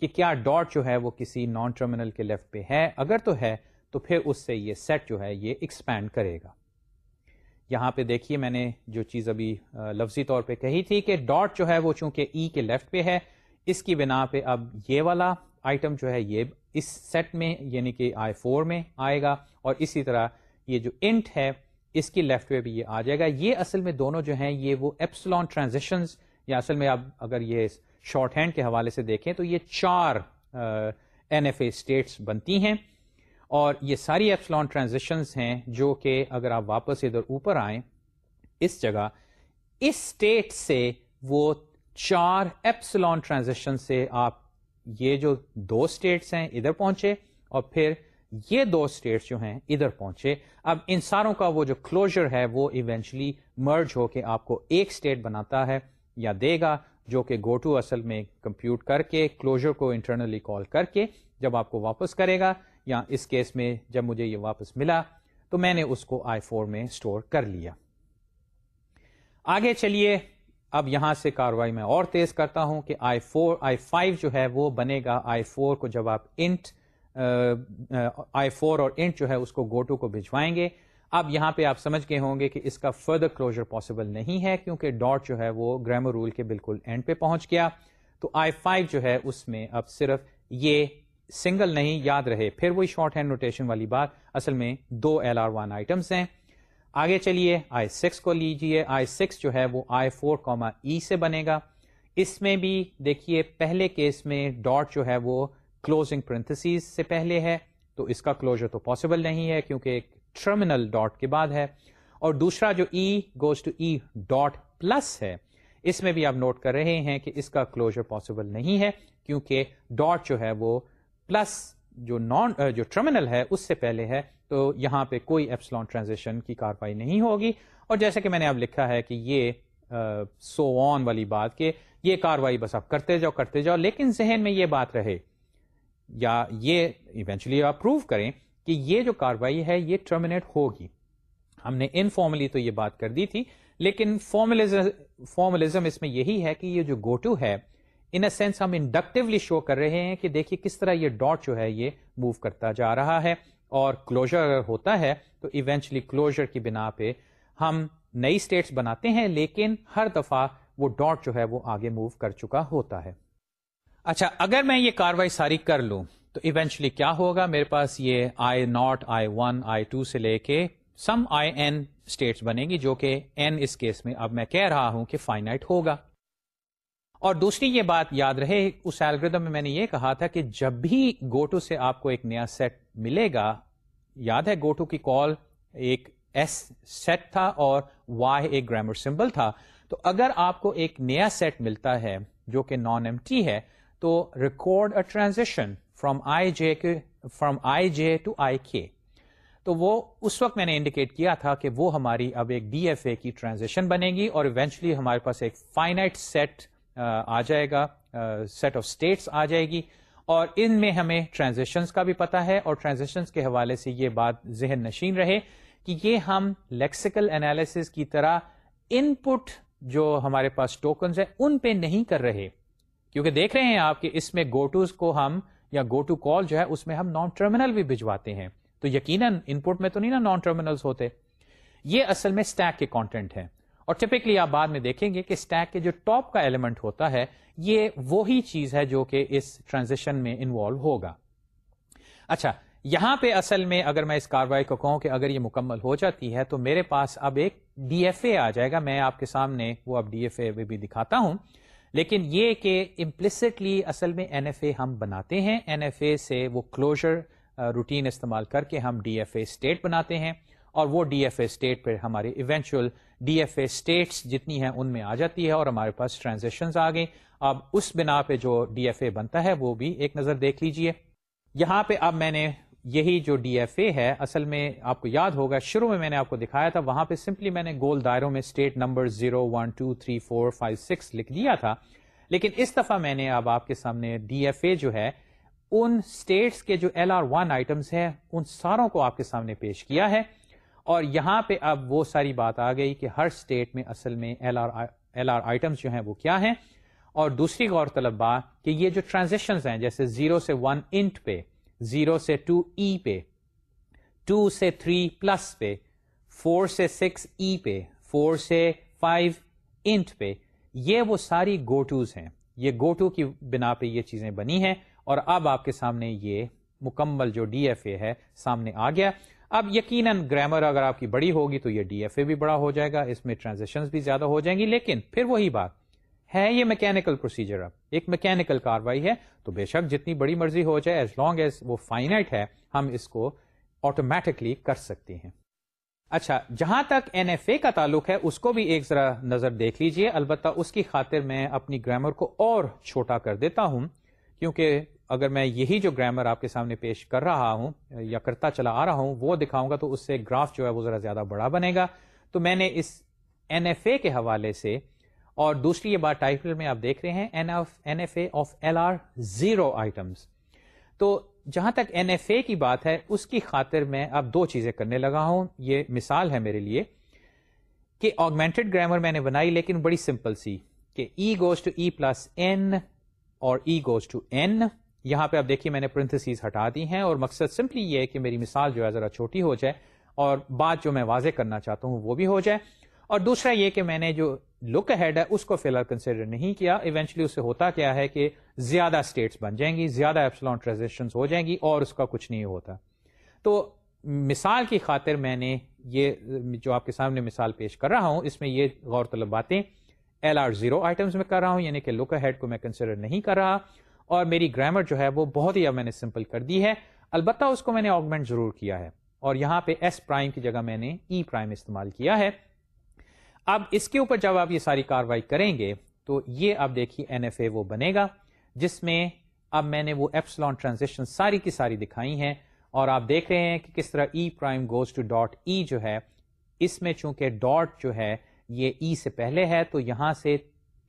کہ کیا ڈاٹ جو ہے وہ کسی نان ٹرمینل کے لیفٹ پہ ہے؟ اگر تو ہے، تو پھر اس سے یہ سیٹ جو ہے یہ ایکسپینڈ کرے گا۔ یہاں پہ دیکھیے میں نے جو چیز ابھی لفظی طور پہ کہی تھی کہ ڈاٹ جو ہے وہ چونکہ ای e کے لیفٹ پہ ہے، اس کی بنا پہ اب یہ والا آئٹم جو ہے یہ اس سیٹ میں یعنی کہ آئی فور میں آئے گا، اور اسی طرح یہ جو انٹ ہے، اس کی لیفٹ پہ بھی یہ آ جائے گا۔ یہ اصل میں دونوں جو ہیں، یہ وہ ایپسلون ٹرانزیکشنز یا اصل میں اب اگر یہ شارٹ ہینڈ کے حوالے سے دیکھیں تو یہ چار این ایف اے اسٹیٹس بنتی ہیں اور یہ ساری ایپسلون ٹرانزیکشنز ہیں جو کہ اگر آپ واپس ادھر اوپر آئیں، اس جگہ، اس اسٹیٹ سے وہ چار ایپسلون ٹرانزیکشن سے آپ یہ جو دو اسٹیٹس ہیں ادھر پہنچے اور پھر یہ دو اسٹیٹس جو ہیں ادھر پہنچے۔ اب ان ساروں کا وہ جو کلوجر ہے وہ ایونچلی مرج ہو کے آپ کو ایک اسٹیٹ بناتا ہے یا دے گا۔ جو کہ گو ٹو اصل میں کمپیوٹ کر کے کلوجر کو انٹرنلی کال کر کے جب آپ کو واپس کرے گا یا اس کیس میں جب مجھے یہ واپس ملا تو میں نے اس کو آئی فور میں اسٹور کر لیا۔ آگے چلیے، اب یہاں سے کاروائی میں اور تیز کرتا ہوں کہ آئی فور، آئی فائیو جو ہے وہ بنے گا۔ آئی فور کو جب آپ انٹ آئی فور اور انٹ جو ہے اس کو گوٹو کو بھجوائیں گے اب یہاں پہ آپ سمجھ گئے ہوں گے کہ اس کا فردر کلوجر پاسبل نہیں ہے کیونکہ ڈاٹ جو ہے وہ گرامر رول کے بالکل اینڈ پہ پہنچ گیا۔ تو آئی فائیو جو ہے اس میں اب صرف یہ سنگل نہیں، یاد رہے۔ پھر وہی شارٹ ہینڈ نوٹیشن والی بات، اصل میں دو ایل آر ون آئٹمس ہیں۔ آگے چلیے آئی سکس کو لیجیے آئی سکس جو ہے وہ آئی فور کوما ای سے بنے گا۔ اس میں بھی دیکھیے، پہلے کیس میں ڈاٹ جو ہے وہ کلوزنگ پرنتھس سے پہلے ہے۔ تو اس کا کلوزر تو پاسبل نہیں ہے کیونکہ ایک ٹرمینل ڈاٹ کے بعد ہے اور دوسرا جو E goes to E dot plus ہے، اس میں بھی آپ نوٹ کر رہے ہیں کہ اس کا کلوزر پاسبل نہیں ہے، کیونکہ ڈاٹ جو ہے وہ پلس جو نان جو ٹرمینل ہے، اس سے پہلے ہے، تو یہاں پہ کوئی ایپسلون ٹرانزیکشن کی کاروائی نہیں ہوگی۔ اور جیسے کہ میں نے اب لکھا ہے کہ یہ سو آن والی بات کہ یہ کاروائی بس آپ کرتے جاؤ کرتے جاؤ، لیکن ذہن میں یہ بات رہے، یا یہ ایونچولی آپ پروو کریں کہ یہ جو کاروائی ہے، یہ ٹرمینیٹ ہوگی۔ ہم نے انفارملی تو یہ بات کر دی تھی، لیکن فارملزم اس میں یہی ہے کہ یہ جو گوٹو ہے ان اے سینس ہم انڈکٹیولی شو کر رہے ہیں کہ دیکھیے کس طرح یہ ڈاٹ جو ہے یہ موو کرتا جا رہا ہے، اور کلوجر اگر ہوتا ہے تو ایونچلی کلوجر کی بنا پہ ہم نئی اسٹیٹس بناتے ہیں، لیکن ہر دفعہ وہ ڈاٹ جو ہے وہ آگے موو کر چکا ہوتا ہے۔ اچھا اگر میں یہ کاروائی ساری کر لوں تو ایونچلی کیا ہوگا؟ میرے پاس یہ I naught I one I two سے لے کے سم آئی این اسٹیٹس بنے گی جو کہ این اس کیس میں اب میں کہہ رہا ہوں کہ فائنائٹ ہوگا۔ اور دوسری یہ بات یاد رہے، اس ایلگردم میں میں نے یہ کہا تھا کہ جب بھی گوٹو سے آپ کو ایک نیا سیٹ ملے گا، یاد ہے گوٹو کی کال ایک ایس سیٹ تھا اور وائی ایک گرامر سمبل تھا۔ تو اگر آپ کو ایک نیا سیٹ ملتا ہے جو کہ نان ایم ٹی ہے، تو record a transaction from I J from I J to I K تو وہ اس وقت میں نے انڈیکیٹ کیا تھا کہ وہ ہماری اب ایک ڈی ایف اے کی ٹرانزیکشن بنے گی اور ایونچلی ہمارے پاس ایک فائنائٹ سیٹ آ جائے گا سیٹ آف اسٹیٹس آ جائے گی اور ان میں ہمیں ٹرانزیکشنس کا بھی پتا ہے اور ٹرانزیکشن کے حوالے سے یہ بات ذہن نشین رہے کہ یہ ہم لیکسیکل اینالس کی طرح ان پٹ جو ہمارے پاس ٹوکنز ہیں ان پہ نہیں کر رہے۔ کیونکہ دیکھ رہے ہیں آپ کہ اس میں گوٹوز کو ہم یا گو ٹو کال جو ہے اس میں ہم نان ٹرمینل بھی بھجواتے ہیں۔ تو یقیناً ان پٹ میں تو نہیں نا نان ٹرمینل ہوتے۔ یہ اصل میں اسٹیک کے کانٹینٹ ہے اور ٹپکلی آپ بعد میں دیکھیں گے کہ اسٹیک کے جو ٹاپ کا ایلیمنٹ ہوتا ہے، یہ وہی چیز ہے جو کہ اس ٹرانزیکشن میں انوالو ہوگا۔ اچھا یہاں پہ اصل میں اگر میں اس کاروائی کو کہوں کہ اگر یہ مکمل ہو جاتی ہے تو میرے پاس اب ایک ڈی ایف اے آ جائے گا۔ میں آپ کے سامنے وہ اب ڈی ایف اے بھی دکھاتا ہوں۔ لیکن یہ کہ امپلسٹلی اصل میں این ایف اے ہم بناتے ہیں این ایف اے سے وہ کلوجر روٹین استعمال کر کے ہم ڈی ایف اے اسٹیٹ بناتے ہیں اور وہ ڈی ایف اے اسٹیٹ پہ ہمارے eventual D F A states جتنی ہیں ان میں آ جاتی ہے اور ہمارے پاس ٹرانزیکشن آ گئی اب اس بنا پہ جو ڈی ایف اے بنتا ہے وہ بھی ایک نظر دیکھ لیجیے۔ یہاں پہ اب میں نے یہی جو ڈی ایف اے ہے، اصل میں آپ کو یاد ہوگا، شروع میں میں نے آپ کو دکھایا تھا، وہاں پہ سمپلی میں نے گول دائروں میں state number zero one two three four five six لکھ دیا تھا۔ لیکن اس دفعہ میں نے اب آپ کے سامنے ڈی ایف اے جو ہے، ان اسٹیٹس کے جو ایل آر ون آئٹمس ہیں، ان ساروں کو آپ کے سامنے پیش کیا ہے۔ اور یہاں پہ اب وہ ساری بات آ گئی کہ ہر اسٹیٹ میں اصل میں L R L R items جو ہیں وہ کیا ہیں۔ اور دوسری غور طلب بات کہ یہ جو ٹرانزیکشن ہیں، جیسے زیرو سے ون انٹ پہ زیرو سے ٹو ای پہ، ٹو سے تھری پلس پہ، فور سے سکس ای پہ، فور سے فائیو انٹ پہ۔ یہ وہ ساری گو ٹوز ہیں۔ یہ گو ٹو کی بنا پہ یہ چیزیں بنی ہیں۔ اور اب آپ کے سامنے یہ مکمل جو ڈی ایف اے ہے سامنے آ گیا۔ اب یقیناً گرامر اگر آپ کی بڑی ہوگی تو یہ ڈی ایف اے بھی بڑا ہو جائے گا۔ اس میں ٹرانزیکشن بھی زیادہ ہو جائیں گی۔ لیکن پھر وہی بات ہے یہ میکینکل پروسیجر اب۔ ایک میکینکل کاروائی ہے، تو بے شک جتنی بڑی مرضی ہو جائے ایز لانگ ایز وہ فائنائٹ ہے، ہم اس کو آٹومیٹکلی کر سکتے ہیں۔ اچھا جہاں تک این ایف اے کا تعلق ہے، اس کو بھی ایک ذرا نظر دیکھ لیجیے۔ البتہ اس کی خاطر میں اپنی گرامر کو اور چھوٹا کر دیتا ہوں، کیونکہ اگر میں یہی جو گرامر آپ کے سامنے پیش کر رہا ہوں، یا کرتا چلا آ رہا ہوں، وہ دکھاؤں گا تو اس سے گراف جو ہے وہ ذرا زیادہ بڑا بنے گا۔ تو میں نے اس این ایف اے کے حوالے سے اور دوسری یہ بات ٹائٹل میں آپ دیکھ رہے ہیں N F A of L R zero items تو جہاں تک این ایف اے کی بات ہے، اس کی خاطر میں اب دو چیزیں کرنے لگا ہوں۔ یہ مثال ہے میرے لیے کہ آگمنٹڈ گرامر میں نے بنائی، لیکن بڑی سمپل سی کہ E goes to E plus N اور ای گوز ٹو این یہاں پہ اب دیکھیے، میں نے پرنتھسیز ہٹا دی ہیں اور مقصد سمپلی یہ ہے کہ میری مثال جو ہے ذرا چھوٹی ہو جائے اور بات جو میں واضح کرنا چاہتا ہوں وہ بھی ہو جائے۔ اور دوسرا یہ کہ میں نے جو لک ہیڈ ہے، اس کو فی الحال کنسیڈر نہیں کیا۔ ایونچلی اس سے ہوتا کیا ہے کہ زیادہ اسٹیٹس بن جائیں گی، زیادہ ایپسلون ٹرانزیکشن ہو جائیں گی اور اس کا کچھ نہیں ہوتا۔ تو مثال کی خاطر میں نے یہ جو آپ کے سامنے مثال پیش کر رہا ہوں، اس میں یہ غور طلب باتیں ایل آر زیرو آئٹمس میں کر رہا ہوں یعنی کہ لک ہیڈ کو میں کنسیڈر نہیں کر رہا۔ اور میری گرامر جو ہے، وہ بہت ہی اب میں نے سمپل کر دی ہے۔ البتہ اس کو میں نے آگمنٹ ضرور کیا ہے۔ اور یہاں پہ ایس پرائم کی جگہ میں نے ای e پرائم استعمال کیا ہے۔ اب اس کے اوپر جب آپ یہ ساری کاروائی کریں گے، تو یہ اب دیکھیے این ایف اے وہ بنے گا، جس میں اب میں نے وہ ایپسلون ٹرانزیکشن ساری کی ساری دکھائی ہیں اور آپ دیکھ رہے ہیں کہ کس طرح E prime goes to dot E جو ہے، اس میں چونکہ ڈاٹ جو ہے یہ ای e سے پہلے ہے، تو یہاں سے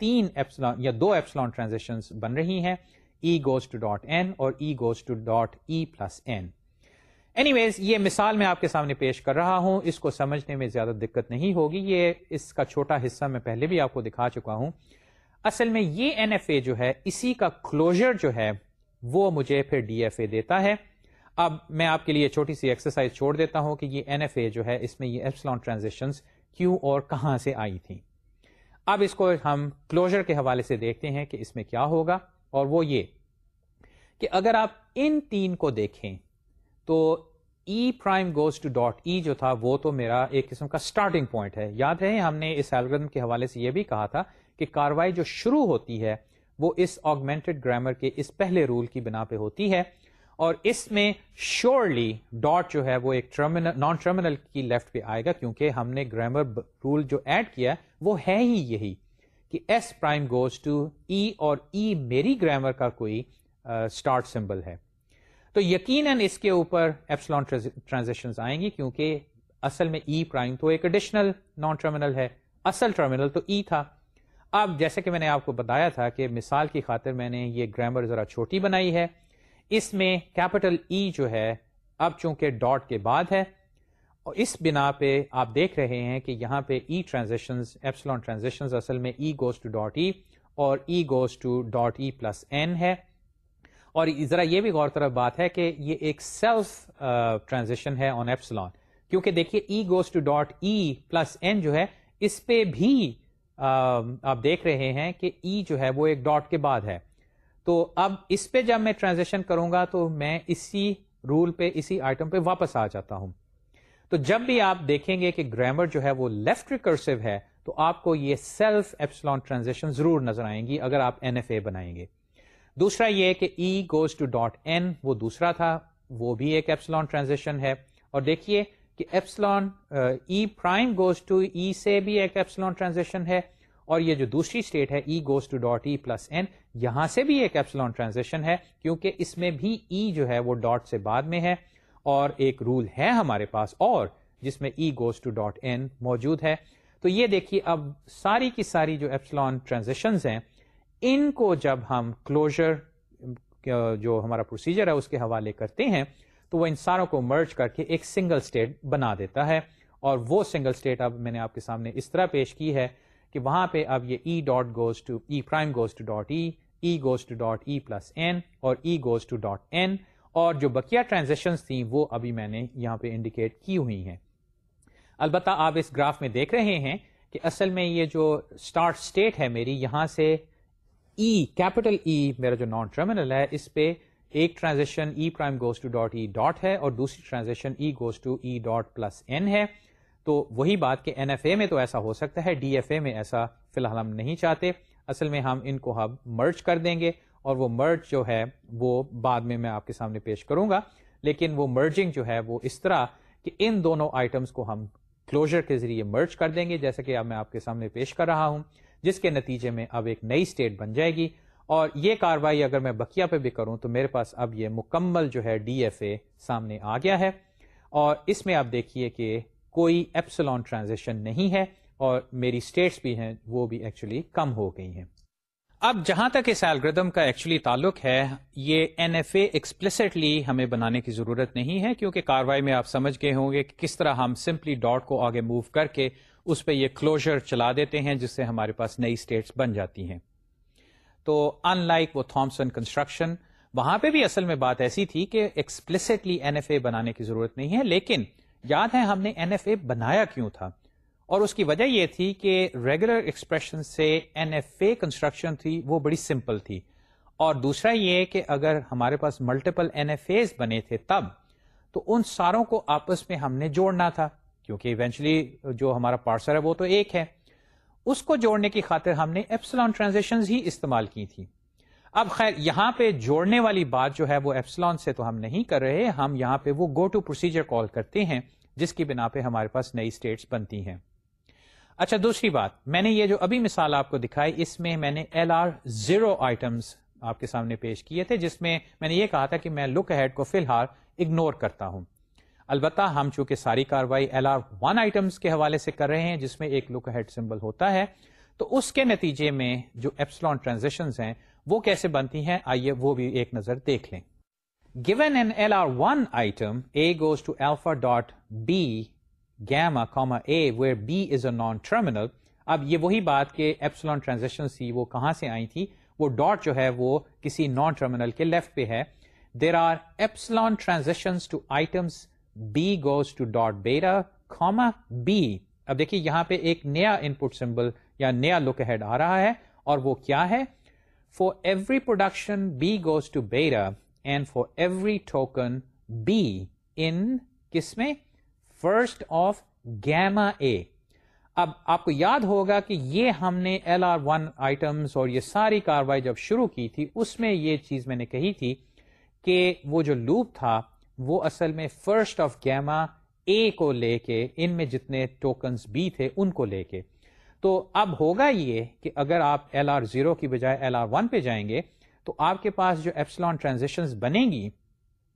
تین ایپسلون یا دو ایپسلون ٹرانزیکشن بن رہی ہیں، E goes to dot N اور E goes to dot E plus N. Anyways یہ مثال میں آپ کے سامنے پیش کر رہا ہوں۔ اس کو سمجھنے میں زیادہ دقت نہیں ہوگی۔ یہ اس کا چھوٹا حصہ میں پہلے بھی آپ کو دکھا چکا ہوں۔ اصل میں یہ این ایف اے جو ہے، اسی کا کلوجر جو ہے، وہ مجھے پھر ڈی ایف اے دیتا ہے۔ اب میں آپ کے لیے چھوٹی سی ایکسرسائز چھوڑ دیتا ہوں کہ یہ این ایف اے جو ہے، اس میں یہ ایپسلان ٹرانزیکشن کیوں اور کہاں سے آئی تھی اب اس کو ہم کلوجر کے حوالے سے دیکھتے ہیں کہ اس میں کیا ہوگا۔ اور وہ یہ کہ اگر آپ ان تین کو دیکھیں تو E prime goes to dot E جو تھا وہ تو میرا ایک قسم کا اسٹارٹنگ پوائنٹ ہے۔ یاد رہے ہم نے اس ایلگردم کے حوالے سے یہ بھی کہا تھا کہ کاروائی جو شروع ہوتی ہے وہ اس آگمنٹڈ گرامر کے اس پہلے رول کی بنا پہ ہوتی ہے اور اس میں شیورلی ڈاٹ جو ہے وہ ایک ٹرمینل نان ٹرمینل کی لیفٹ پہ آئے گا کیونکہ ہم نے گرامر رول جو ایڈ کیا وہ ہے ہی یہی کہ S prime goes to E اور ای e میری گرامر کا کوئی اسٹارٹ uh, سمبل ہے۔ تو یقیناً اس کے اوپر ایپسلون ٹرانزیکشن آئیں گی کیونکہ اصل میں ای e پرائم تو ایک ایڈیشنل نان ٹرمینل ہے، اصل ٹرمینل تو ای e تھا۔ اب جیسے کہ میں نے آپ کو بتایا تھا کہ مثال کی خاطر میں نے یہ گرامر ذرا چھوٹی بنائی ہے۔ اس میں کیپٹل ای e جو ہے، اب چونکہ ڈاٹ کے بعد ہے، اور اس بنا پہ آپ دیکھ رہے ہیں کہ یہاں پہ ای ٹرانزیکشن ایپسلون ٹرانزیکشن اصل میں E goes to dot E اور E goes to dot E plus N ہے۔ اور ذرا یہ بھی غور طرف بات ہے کہ یہ ایک سیلف ٹرانزیکشن ہے آن ایپسلان کیونکہ دیکھیے E goes to dot E plus N جو ہے، اس پہ بھی آپ دیکھ رہے ہیں کہ ای جو ہے وہ ایک ڈاٹ کے بعد ہے۔ تو اب اس پہ جب میں ٹرانزیکشن کروں گا تو میں اسی رول پہ، اسی آئٹم پہ واپس آ جاتا ہوں۔ تو جب بھی آپ دیکھیں گے کہ گرامر جو ہے وہ لیفٹ ریکرسو ہے، تو آپ کو یہ سیلف ایپسلون ٹرانزیکشن ضرور نظر آئیں گی اگر آپ این ایف اے بنائیں گے۔ دوسرا یہ کہ E goes to dot N وہ دوسرا تھا، وہ بھی ایک ایپسلون ٹرانزیکشن ہے۔ اور دیکھیے کہ epsilon E prime goes to E سے بھی ایک ایپسلون ٹرانزیکشن ہے۔ اور یہ جو دوسری اسٹیٹ ہے E goes to dot E plus N یہاں سے بھی ایک ایپسلون ٹرانزیکشن ہے، کیونکہ اس میں بھی ای e جو ہے، وہ ڈاٹ سے بعد میں ہے۔ اور ایک رول ہے ہمارے پاس اور، جس میں E goes to dot N موجود ہے۔ تو یہ دیکھیے، اب ساری کی ساری جو ایپسلون ٹرانزیکشن ہیں ان کو جب ہم کلوجر جو ہمارا پروسیجر ہے، اس کے حوالے کرتے ہیں، تو وہ ان ساروں کو مرچ کر کے ایک سنگل اسٹیٹ بنا دیتا ہے۔ اور وہ سنگل اسٹیٹ اب میں نے آپ کے سامنے اس طرح پیش کی ہے کہ وہاں پہ اب یہ E dot goes to E prime goes to dot E E goes to dot E plus N اور E goes to dot N اور جو بکیا ٹرانزیکشن تھیں، وہ ابھی میں نے یہاں پہ انڈیکیٹ کی ہوئی ہیں۔ البتہ آپ اس گراف میں دیکھ رہے ہیں کہ اصل میں یہ جو اسٹارٹ اسٹیٹ ہے میری، یہاں سے ای کیپٹل ای میرا جو نان ٹرمینل ہے، اس پہ ایک transaction E prime goes to dot E dot ہے اور دوسری transaction E goes to E dot plus N ہے۔ تو وہی بات کہ این ایف اے میں تو ایسا ہو سکتا ہے ڈی ایف اے میں ایسا فی الحال ہم نہیں چاہتے۔ اصل میں ہم ان کو ہم مرچ کر دیں گے اور وہ مرچ جو ہے، وہ بعد میں میں آپ کے سامنے پیش کروں گا۔ لیکن وہ مرجنگ جو ہے، وہ اس طرح کہ ان دونوں آئٹمس کو ہم کلوجر کے ذریعے مرچ کر دیں گے جیسے کہ اب میں آپ کے سامنے پیش کر رہا ہوں۔ جس کے نتیجے میں اب ایک نئی اسٹیٹ بن جائے گی۔ اور یہ کاروائی اگر میں بکیا پہ بھی کروں تو میرے پاس اب یہ مکمل جو ہے ڈی ایف اے سامنے آ گیا ہے۔ اور اس میں آپ دیکھیے کہ کوئی ایپسلون ٹرانزیکشن نہیں ہے اور میری اسٹیٹس بھی ہیں، وہ بھی ایکچولی کم ہو گئی ہیں۔ اب جہاں تک اس ایلگردم کا ایکچولی تعلق ہے، یہ این ایف اے ایکسپلسٹلی ہمیں بنانے کی ضرورت نہیں ہے، کیونکہ کاروائی میں آپ سمجھ گئے ہوں گے کہ کس طرح ہم سمپلی ڈاٹ کو آگے موو کر کے اس پہ یہ کلوجر چلا دیتے ہیں جس سے ہمارے پاس نئی اسٹیٹس بن جاتی ہیں۔ تو ان لائک وہ تھامسن کنسٹرکشن وہاں پہ بھی اصل میں بات ایسی تھی کہ ایکسپلسٹلی این ایف اے بنانے کی ضرورت نہیں ہے، لیکن یاد ہے ہم نے این ایف اے بنایا کیوں تھا؟ اور اس کی وجہ یہ تھی کہ ریگولر ایکسپریشن سے این ایف اے کنسٹرکشن تھی، وہ بڑی سمپل تھی۔ اور دوسرا یہ کہ اگر ہمارے پاس ملٹیپل این ایف اے بنے تھے تب، تو ان ساروں کو آپس میں ہم نے جوڑنا تھا۔ کیونکہ ایونچلی جو ہمارا پارسر ہے وہ تو ایک ہے۔ اس کو جوڑنے کی خاطر ہم نے ایپسلان ٹرانزیکشن ہی استعمال کی تھی۔ اب خیر، یہاں پہ جوڑنے والی بات جو ہے وہ ایپسلان سے تو ہم نہیں کر رہے، ہم یہاں پہ وہ گو ٹو پروسیجر کال کرتے ہیں، جس کی بنا پہ ہمارے پاس نئی اسٹیٹس بنتی ہیں۔ اچھا دوسری بات، میں نے یہ جو ابھی مثال آپ کو دکھائی، اس میں میں نے ایل آر زیرو آئٹمس آپ کے سامنے پیش کیے تھے، جس میں میں نے یہ کہا تھا کہ میں لک ہیڈ کو فی الحال اگنور کرتا ہوں۔ البتہ ہم چونکہ ساری کاروائی ایل آر ون آئٹمس کے حوالے سے کر رہے ہیں، جس میں ایک لک ہیڈ سمبل ہوتا ہے، تو اس کے نتیجے میں جو ایپسلون ٹرانزیکشن ہیں، وہ کیسے بنتی ہیں؟ آئیے وہ بھی ایک نظر دیکھ لیں۔ Given an L R one item A goes to alpha dot B gamma comma a where B is a non terminal اب یہ وہی بات کہ ایپسلون ٹرانزیکشن سی وہ کہاں سے آئی تھی؟ وہ ڈاٹ جو ہے، وہ کسی نان ٹرمینل کے لیفٹ پہ ہے۔ There are epsilon transaction to items B goes to dot beta comma b اب دیکھیے یہاں پہ ایک نیا ان پٹ سمبل یا نیا لک ہیڈ آ رہا ہے اور وہ کیا ہے؟ For every production B goes to beta and for every token B in کس میں؟ فرسٹ آف گیما اے اب آپ کو یاد ہوگا کہ یہ ہم نے ایل آر ون آئٹمس اور یہ ساری کاروائی جب شروع کی تھی، اس میں یہ چیز میں نے کہی تھی کہ وہ جو لوپ تھا وہ اصل میں فرسٹ آف گیما اے کو لے کے، ان میں جتنے ٹوکنس بی تھے ان کو لے کے۔ تو اب ہوگا یہ کہ اگر آپ ایل آر زیرو کی بجائے ایل آر ون پہ جائیں گے، تو آپ کے پاس جو ایپسلون ٹرانزیکشن بنے گی،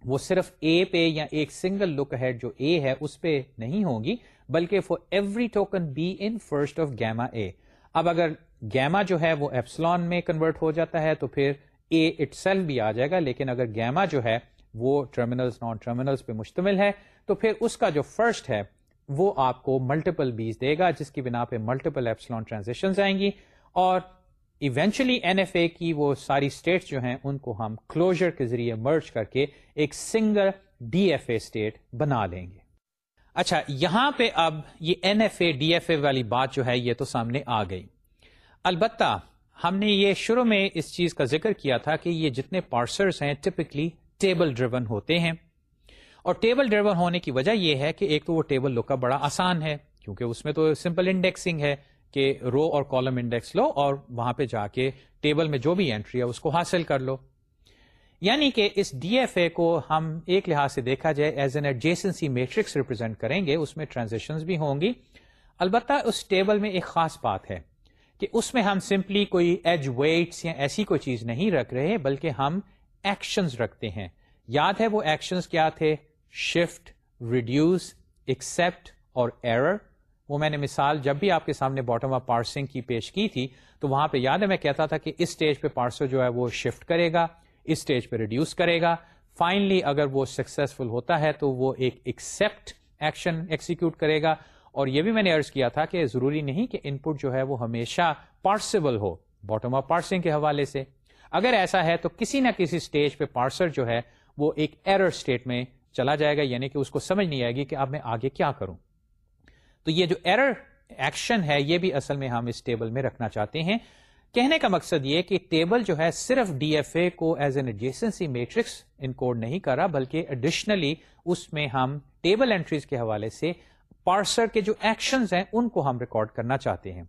وہ صرف اے پہ یا ایک سنگل لک ہیڈ جو اے ہے، اس پہ نہیں ہوگی، بلکہ for every token B in first of gamma a اب اگر گیما جو ہے وہ ایپسلون میں کنورٹ ہو جاتا ہے، تو پھر اے اٹ سیلف بھی آ جائے گا، لیکن اگر گیما جو ہے وہ ٹرمینلز نان ٹرمینلز پہ مشتمل ہے تو پھر اس کا جو فرسٹ ہے، وہ آپ کو ملٹیپل بیز دے گا، جس کی بنا پہ ملٹیپل ایپسلون ٹرانزیکشن آئیں گی۔ اور ایونچولی این ایف اے کی وہ ساری اسٹیٹس جو ہیں، ان کو ہم کلوجر کے ذریعے مرچ کر کے ایک single D F A state بنا لیں گے۔ اچھا یہاں پہ اب یہ N F A D F A والی بات جو ہے، یہ تو سامنے آ گئی۔ البتہ، ہم نے یہ شروع میں اس چیز کا ذکر کیا تھا کہ یہ جتنے پارسرز ہیں ٹپکلی ٹیبل ڈریون ہوتے ہیں۔ اور ٹیبل ڈریون ہونے کی وجہ یہ ہے کہ ایک تو وہ ٹیبل لک کا بڑا آسان ہے، کیونکہ اس میں تو سمپل انڈیکسنگ ہے کہ رو اور کالم انڈیکس لو اور وہاں پہ جا کے ٹیبل میں جو بھی انٹری ہے اس کو حاصل کر لو۔ یعنی کہ اس ڈی ایف اے کو ہم ایک لحاظ سے دیکھا جائے as an adjacency matrix represent کریں گے، اس میں ٹرانزیکشن بھی ہوں گی۔ البتہ اس ٹیبل میں ایک خاص بات ہے کہ اس میں ہم سمپلی کوئی ایج ویٹس یا ایسی کوئی چیز نہیں رکھ رہے، بلکہ ہم ایکشنز رکھتے ہیں۔ یاد ہے وہ ایکشنز کیا تھے؟ شفٹ ریڈیوس ایکسپٹ اور ایرر وہ میں نے مثال جب بھی آپ کے سامنے باٹم آف پارسنگ کی پیش کی تھی، تو وہاں پہ یاد ہے میں کہتا تھا کہ اس اسٹیج پہ پارسر جو ہے وہ شفٹ کرے گا، اس اسٹیج پہ ریڈیوس کرے گا۔ فائنلی اگر وہ سکسیزفل ہوتا ہے تو وہ ایک ایکسپٹ ایکشن ایکسیکیوٹ کرے گا۔ اور یہ بھی میں نے ارض کیا تھا کہ ضروری نہیں کہ ان پٹ جو ہے وہ ہمیشہ پارسبل ہو باٹم آف پارسنگ کے حوالے سے۔ اگر ایسا ہے تو کسی نہ کسی اسٹیج پہ پارسر جو ہے وہ ایک ایرر اسٹیٹ میں چلا جائے گا یعنی کہ اس کو سمجھ نہیں آئے گی کہ اب میں آگے کیا کروں۔ تو یہ جو ایرر ایکشن ہے، یہ بھی اصل میں ہم اس ٹیبل میں رکھنا چاہتے ہیں۔ کہنے کا مقصد یہ کہ ٹیبل جو ہے صرف ڈی ایف اے کو as an adjacency matrix encode نہیں کرا بلکہ ایڈیشنلی اس میں ہم ٹیبل انٹریز کے حوالے سے پارسر کے جو ایکشنز ہیں، ان کو ہم ریکارڈ کرنا چاہتے ہیں۔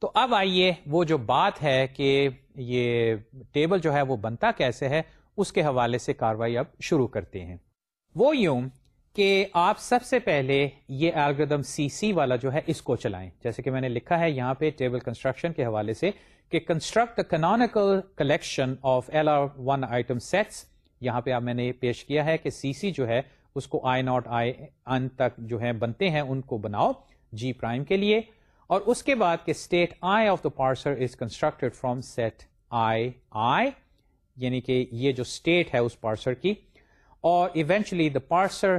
تو اب آئیے وہ جو بات ہے کہ یہ ٹیبل جو ہے وہ بنتا کیسے ہے، اس کے حوالے سے کاروائی اب شروع کرتے ہیں۔ وہ یوں کہ آپ سب سے پہلے یہ الگریدم سی سی والا جو ہے اس کو چلائیں۔ جیسے کہ میں نے لکھا ہے یہاں پہ ٹیبل کنسٹرکشن کے حوالے سے کہ construct canonical collection of L R one item sets یہاں پہ آپ میں نے پیش کیا ہے کہ سی سی جو ہے، اس کو آئی ناٹ آئی ان تک جو ہے بنتے ہیں، ان کو بناؤ۔ جی پرائم کے لیے۔ اور اس کے بعد کہ state I of the parser is constructed from set I I یعنی کہ یہ جو اسٹیٹ ہے اس پارسر کی، اور eventually the parser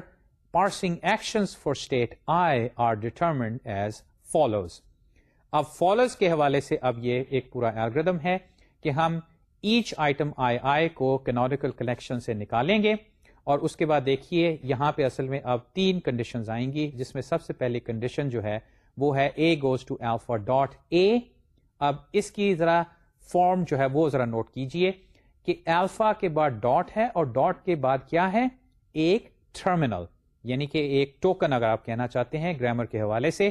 parsing actions for state I are determined as follows. اب فالوز کے حوالے سے اب یہ ایک پورا الگریدم ہے کہ ہم ایچ آئٹم آئی آئی کو کینوریکل کلیکشن سے نکالیں گے اور اس کے بعد دیکھیے یہاں پہ اصل میں اب تین کنڈیشنز آئیں گی، جس میں سب سے پہلی کنڈیشن جو ہے وہ ہے A goes to alpha dot a اب اس کی ذرا فارم جو ہے وہ ذرا نوٹ کیجیے کہ ایلفا کے بعد ڈاٹ ہے اور ڈاٹ کے بعد کیا ہے؟ ایک ٹرمینل یعنی کہ ایک ٹوکن اگر آپ کہنا چاہتے ہیں گرامر کے حوالے سے۔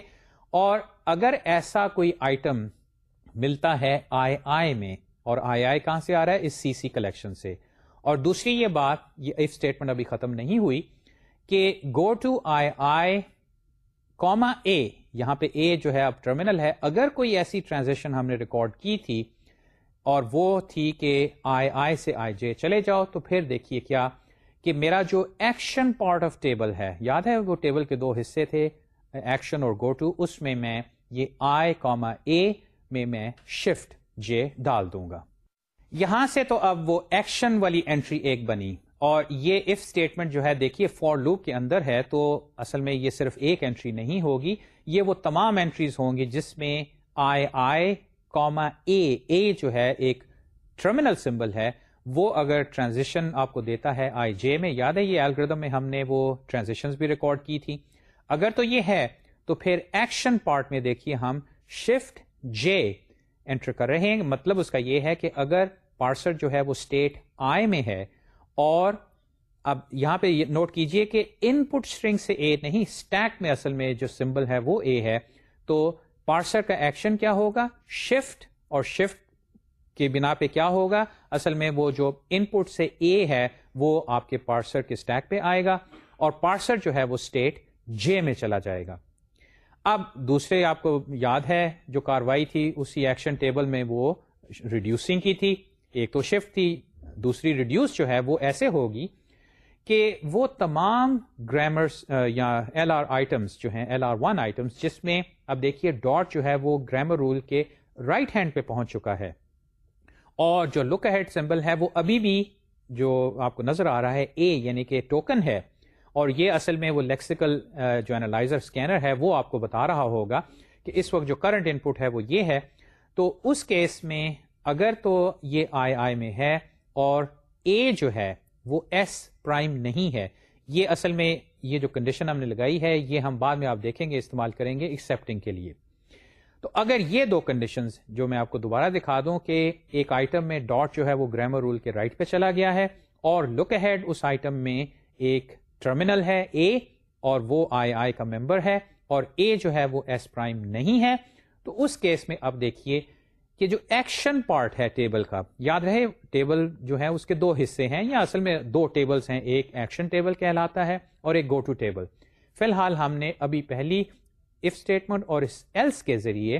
اور اگر ایسا کوئی آئٹم ملتا ہے آئی آئی میں، اور آئی آئی کہاں سے آ رہا ہے؟ اس سی سی کلیکشن سے۔ اور دوسری یہ بات، یہ اسٹیٹمنٹ ابھی ختم نہیں ہوئی کہ گو ٹو آئی آئی کوما اے یہاں پہ اے جو ہے اب ٹرمینل ہے۔ اگر کوئی ایسی ٹرانزیکشن ہم نے ریکارڈ کی تھی اور وہ تھی کہ آئی آئی سے آئی جے چلے جاؤ، تو پھر دیکھیے کیا کہ میرا جو ایکشن پارٹ آف ٹیبل ہے، یاد ہے وہ ٹیبل کے دو حصے تھے ایکشن اور گو ٹو اس میں میں یہ آئی کاما اے میں میں شفٹ جے ڈال دوں گا۔ یہاں سے تو اب وہ ایکشن والی انٹری ایک بنی۔ اور یہ اف اسٹیٹمنٹ جو ہے، دیکھیے فور لوپ کے اندر ہے، تو اصل میں یہ صرف ایک انٹری نہیں ہوگی، یہ وہ تمام انٹریز ہوں گی جس میں آئی آئی کاما اے اے جو ہے، ایک ٹرمینل سمبل ہے۔ وہ اگر ٹرانزیشن آپ کو دیتا ہے آئی جے میں، یاد ہے، یہ الگریدم میں ہم نے وہ ٹرانزیکشن بھی ریکارڈ کی تھی اگر تو یہ ہے، تو پھر ایکشن پارٹ میں دیکھیے ہم شفٹ جے انٹر کر رہے ہیں۔ مطلب اس کا یہ ہے کہ اگر پارسر جو ہے، وہ اسٹیٹ آئی میں ہے اور اب یہاں پہ نوٹ کیجیے کہ ان پٹ اسٹرنگ سے اے نہیں اسٹیک میں اصل میں جو سمبل ہے وہ اے ہے۔ تو پارسر کا ایکشن کیا ہوگا؟ شفٹ اور شفٹ کی بنا پہ کیا ہوگا؟ اصل میں وہ جو ان پٹ سے اے ہے وہ آپ کے پارسر کے اسٹیک پہ آئے گا اور پارسر جو ہے وہ اسٹیٹ جے میں چلا جائے گا۔ اب دوسرے آپ کو یاد ہے جو کاروائی تھی، اسی ایکشن ٹیبل میں وہ ریڈیوسنگ کی تھی۔ ایک تو شفٹ تھی دوسری ریڈیوس جو ہے وہ ایسے ہوگی کہ وہ تمام گرامرس یا ایل آر آئٹمس جو ہیں ایل آر ون آئٹمس جس میں اب دیکھیے ڈاٹ جو ہے وہ گرامر رول کے رائٹ ہینڈ پہ پہنچ چکا ہے۔ اور جو لک ہیڈ سمبل ہے وہ ابھی بھی جو آپ کو نظر آ رہا ہے اے یعنی کہ ٹوکن ہے۔ اور یہ اصل میں وہ لیکسیکل جو اینالائزر اسکینر ہے، وہ آپ کو بتا رہا ہوگا کہ اس وقت جو کرنٹ ان پٹ ہے وہ یہ ہے۔ تو اس کیس میں اگر تو یہ آئی آئی میں ہے اور اے جو ہے وہ ایس پرائم نہیں ہے. یہ اصل میں یہ جو کنڈیشن ہم نے لگائی ہے، یہ ہم بعد میں آپ دیکھیں گے، استعمال کریں گے ایکسپٹنگ کے لیے. تو اگر یہ دو کنڈیشنز جو میں آپ کو دوبارہ دکھا دوں کہ ایک آئٹم میں ڈاٹ جو ہے وہ گرامر رول کے رائٹ پہ چلا گیا ہے اور لک ہیڈ اس آئٹم میں ایک ٹرمینل ہے اے اور وہ آئی آئی کا ممبر ہے اور اے جو ہے وہ ایس پرائم نہیں ہے، تو اس کیس میں اب دیکھیے کہ جو ایکشن پارٹ ہے ٹیبل کا، یاد رہے ٹیبل جو ہے اس کے دو حصے ہیں یا اصل میں دو ٹیبلز ہیں، ایک ایکشن ٹیبل کہلاتا ہے اور ایک گو ٹو ٹیبل فی الحال ہم نے ابھی پہلی اف اسٹیٹمنٹ اور اس ایلس کے ذریعے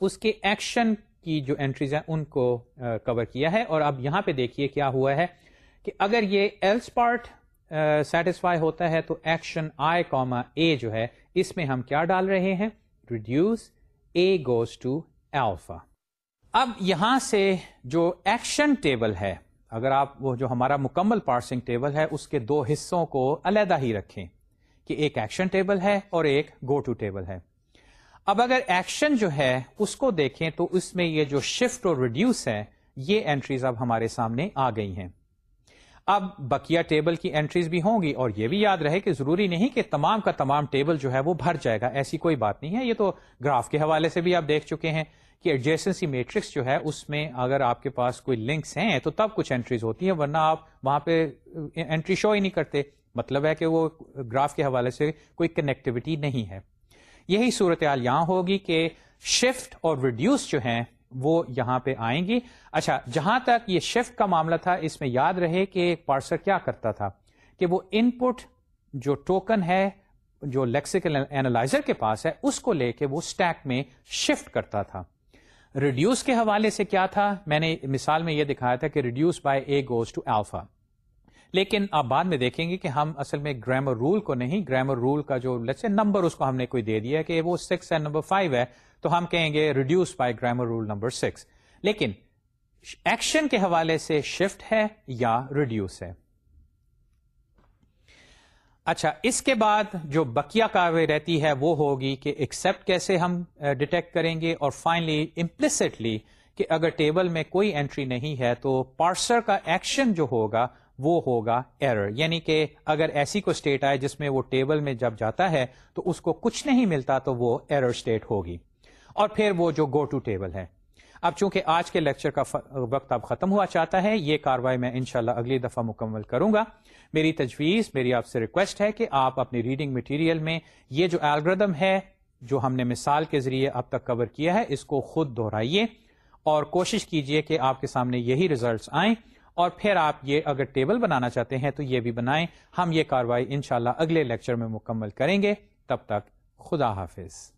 اس کے ایکشن کی جو انٹریز ہیں ان کو کور کیا ہے اور اب یہاں پہ دیکھیے کیا ہوا ہے کہ اگر یہ ایلس پارٹ سیٹسفائی ہوتا ہے تو ایکشن آئی کاما اے جو ہے اس میں ہم کیا ڈال رہے ہیں؟ Radius a goes to alpha اب یہاں سے جو ایکشن ٹیبل ہے، اگر آپ وہ جو ہمارا مکمل پارسنگ ٹیبل ہے، اس کے دو حصوں کو علیحدہ ہی رکھیں کہ ایک ایکشن ٹیبل ہے اور ایک گو ٹو ٹیبل ہے۔ اب اگر ایکشن جو ہے، اس کو دیکھیں تو اس میں یہ جو شفٹ اور ریڈیوس ہے، یہ اینٹریز اب ہمارے سامنے آ گئی ہیں۔ اب بکیا ٹیبل کی اینٹریز بھی ہوں گی اور یہ بھی یاد رہے کہ ضروری نہیں کہ تمام کا تمام ٹیبل جو ہے وہ بھر جائے گا، ایسی کوئی بات نہیں ہے۔ یہ تو گراف کے حوالے سے بھی آپ دیکھ چکے ہیں کہ ایڈجسٹنسی میٹرکس جو ہے، اس میں اگر آپ کے پاس کوئی لنکس ہیں تو تب کچھ اینٹریز ہوتی ہیں، ورنہ آپ وہاں پہ اینٹری شو ہی نہیں کرتے۔ مطلب ہے کہ وہ گراف کے حوالے سے کوئی کنیکٹیوٹی نہیں ہے۔ یہی صورتحال یہاں ہوگی کہ شفٹ اور ریڈیوس جو ہیں وہ یہاں پہ آئیں گی۔ اچھا جہاں تک یہ شفٹ کا معاملہ تھا، اس میں یاد رہے کہ پارسر کیا کرتا تھا، کہ وہ ان پٹ جو ٹوکن ہے، جو لیکسیکل اینالائزر کے پاس ہے، اس کو لے کے وہ اسٹیک میں شفٹ کرتا تھا۔ ریڈیوس کے حوالے سے کیا تھا؟ میں نے مثال میں یہ دکھایا تھا کہ radius by a goes to alpha لیکن آپ بعد میں دیکھیں گے کہ ہم اصل میں گرامر رول کو نہیں گرامر رول کا جو نمبر اس کو ہم نے کوئی دے دیا کہ وہ سکس ہے نمبر فائیو ہے۔ تو ہم کہیں گے radius by grammar rule number six لیکن ایکشن کے حوالے سے شفٹ ہے یا ریڈیوس ہے؟ اچھا اس کے بعد جو بکیا کاروائی رہتی ہے وہ ہوگی کہ ایکسپٹ کیسے ہم ڈیٹیکٹ کریں گے اور فائنلی امپلسٹلی کہ اگر ٹیبل میں کوئی انٹری نہیں ہے تو پارسر کا ایکشن جو ہوگا وہ ہوگا ایرر یعنی کہ اگر ایسی کو اسٹیٹ آئے جس میں وہ ٹیبل میں جب جاتا ہے تو اس کو کچھ نہیں ملتا تو وہ ایرر اسٹیٹ ہوگی۔ اور پھر وہ جو گو ٹو ٹیبل ہے اب چونکہ آج کے لیکچر کا وقت اب ختم ہوا چاہتا ہے، یہ کاروائی میں انشاءاللہ اگلی دفعہ مکمل کروں گا۔ میری تجویز، میری آپ سے ریکویسٹ ہے کہ آپ اپنی ریڈنگ مٹیریل میں یہ جو الگردم ہے، جو ہم نے مثال کے ذریعے اب تک کور کیا ہے، اس کو خود دہرائیے اور کوشش کیجیے کہ آپ کے سامنے یہی ریزلٹس آئیں۔ اور پھر آپ یہ اگر ٹیبل بنانا چاہتے ہیں تو یہ بھی بنائیں۔ ہم یہ کاروائی انشاءاللہ اگلے لیکچر میں مکمل کریں گے۔ تب تک خدا حافظ۔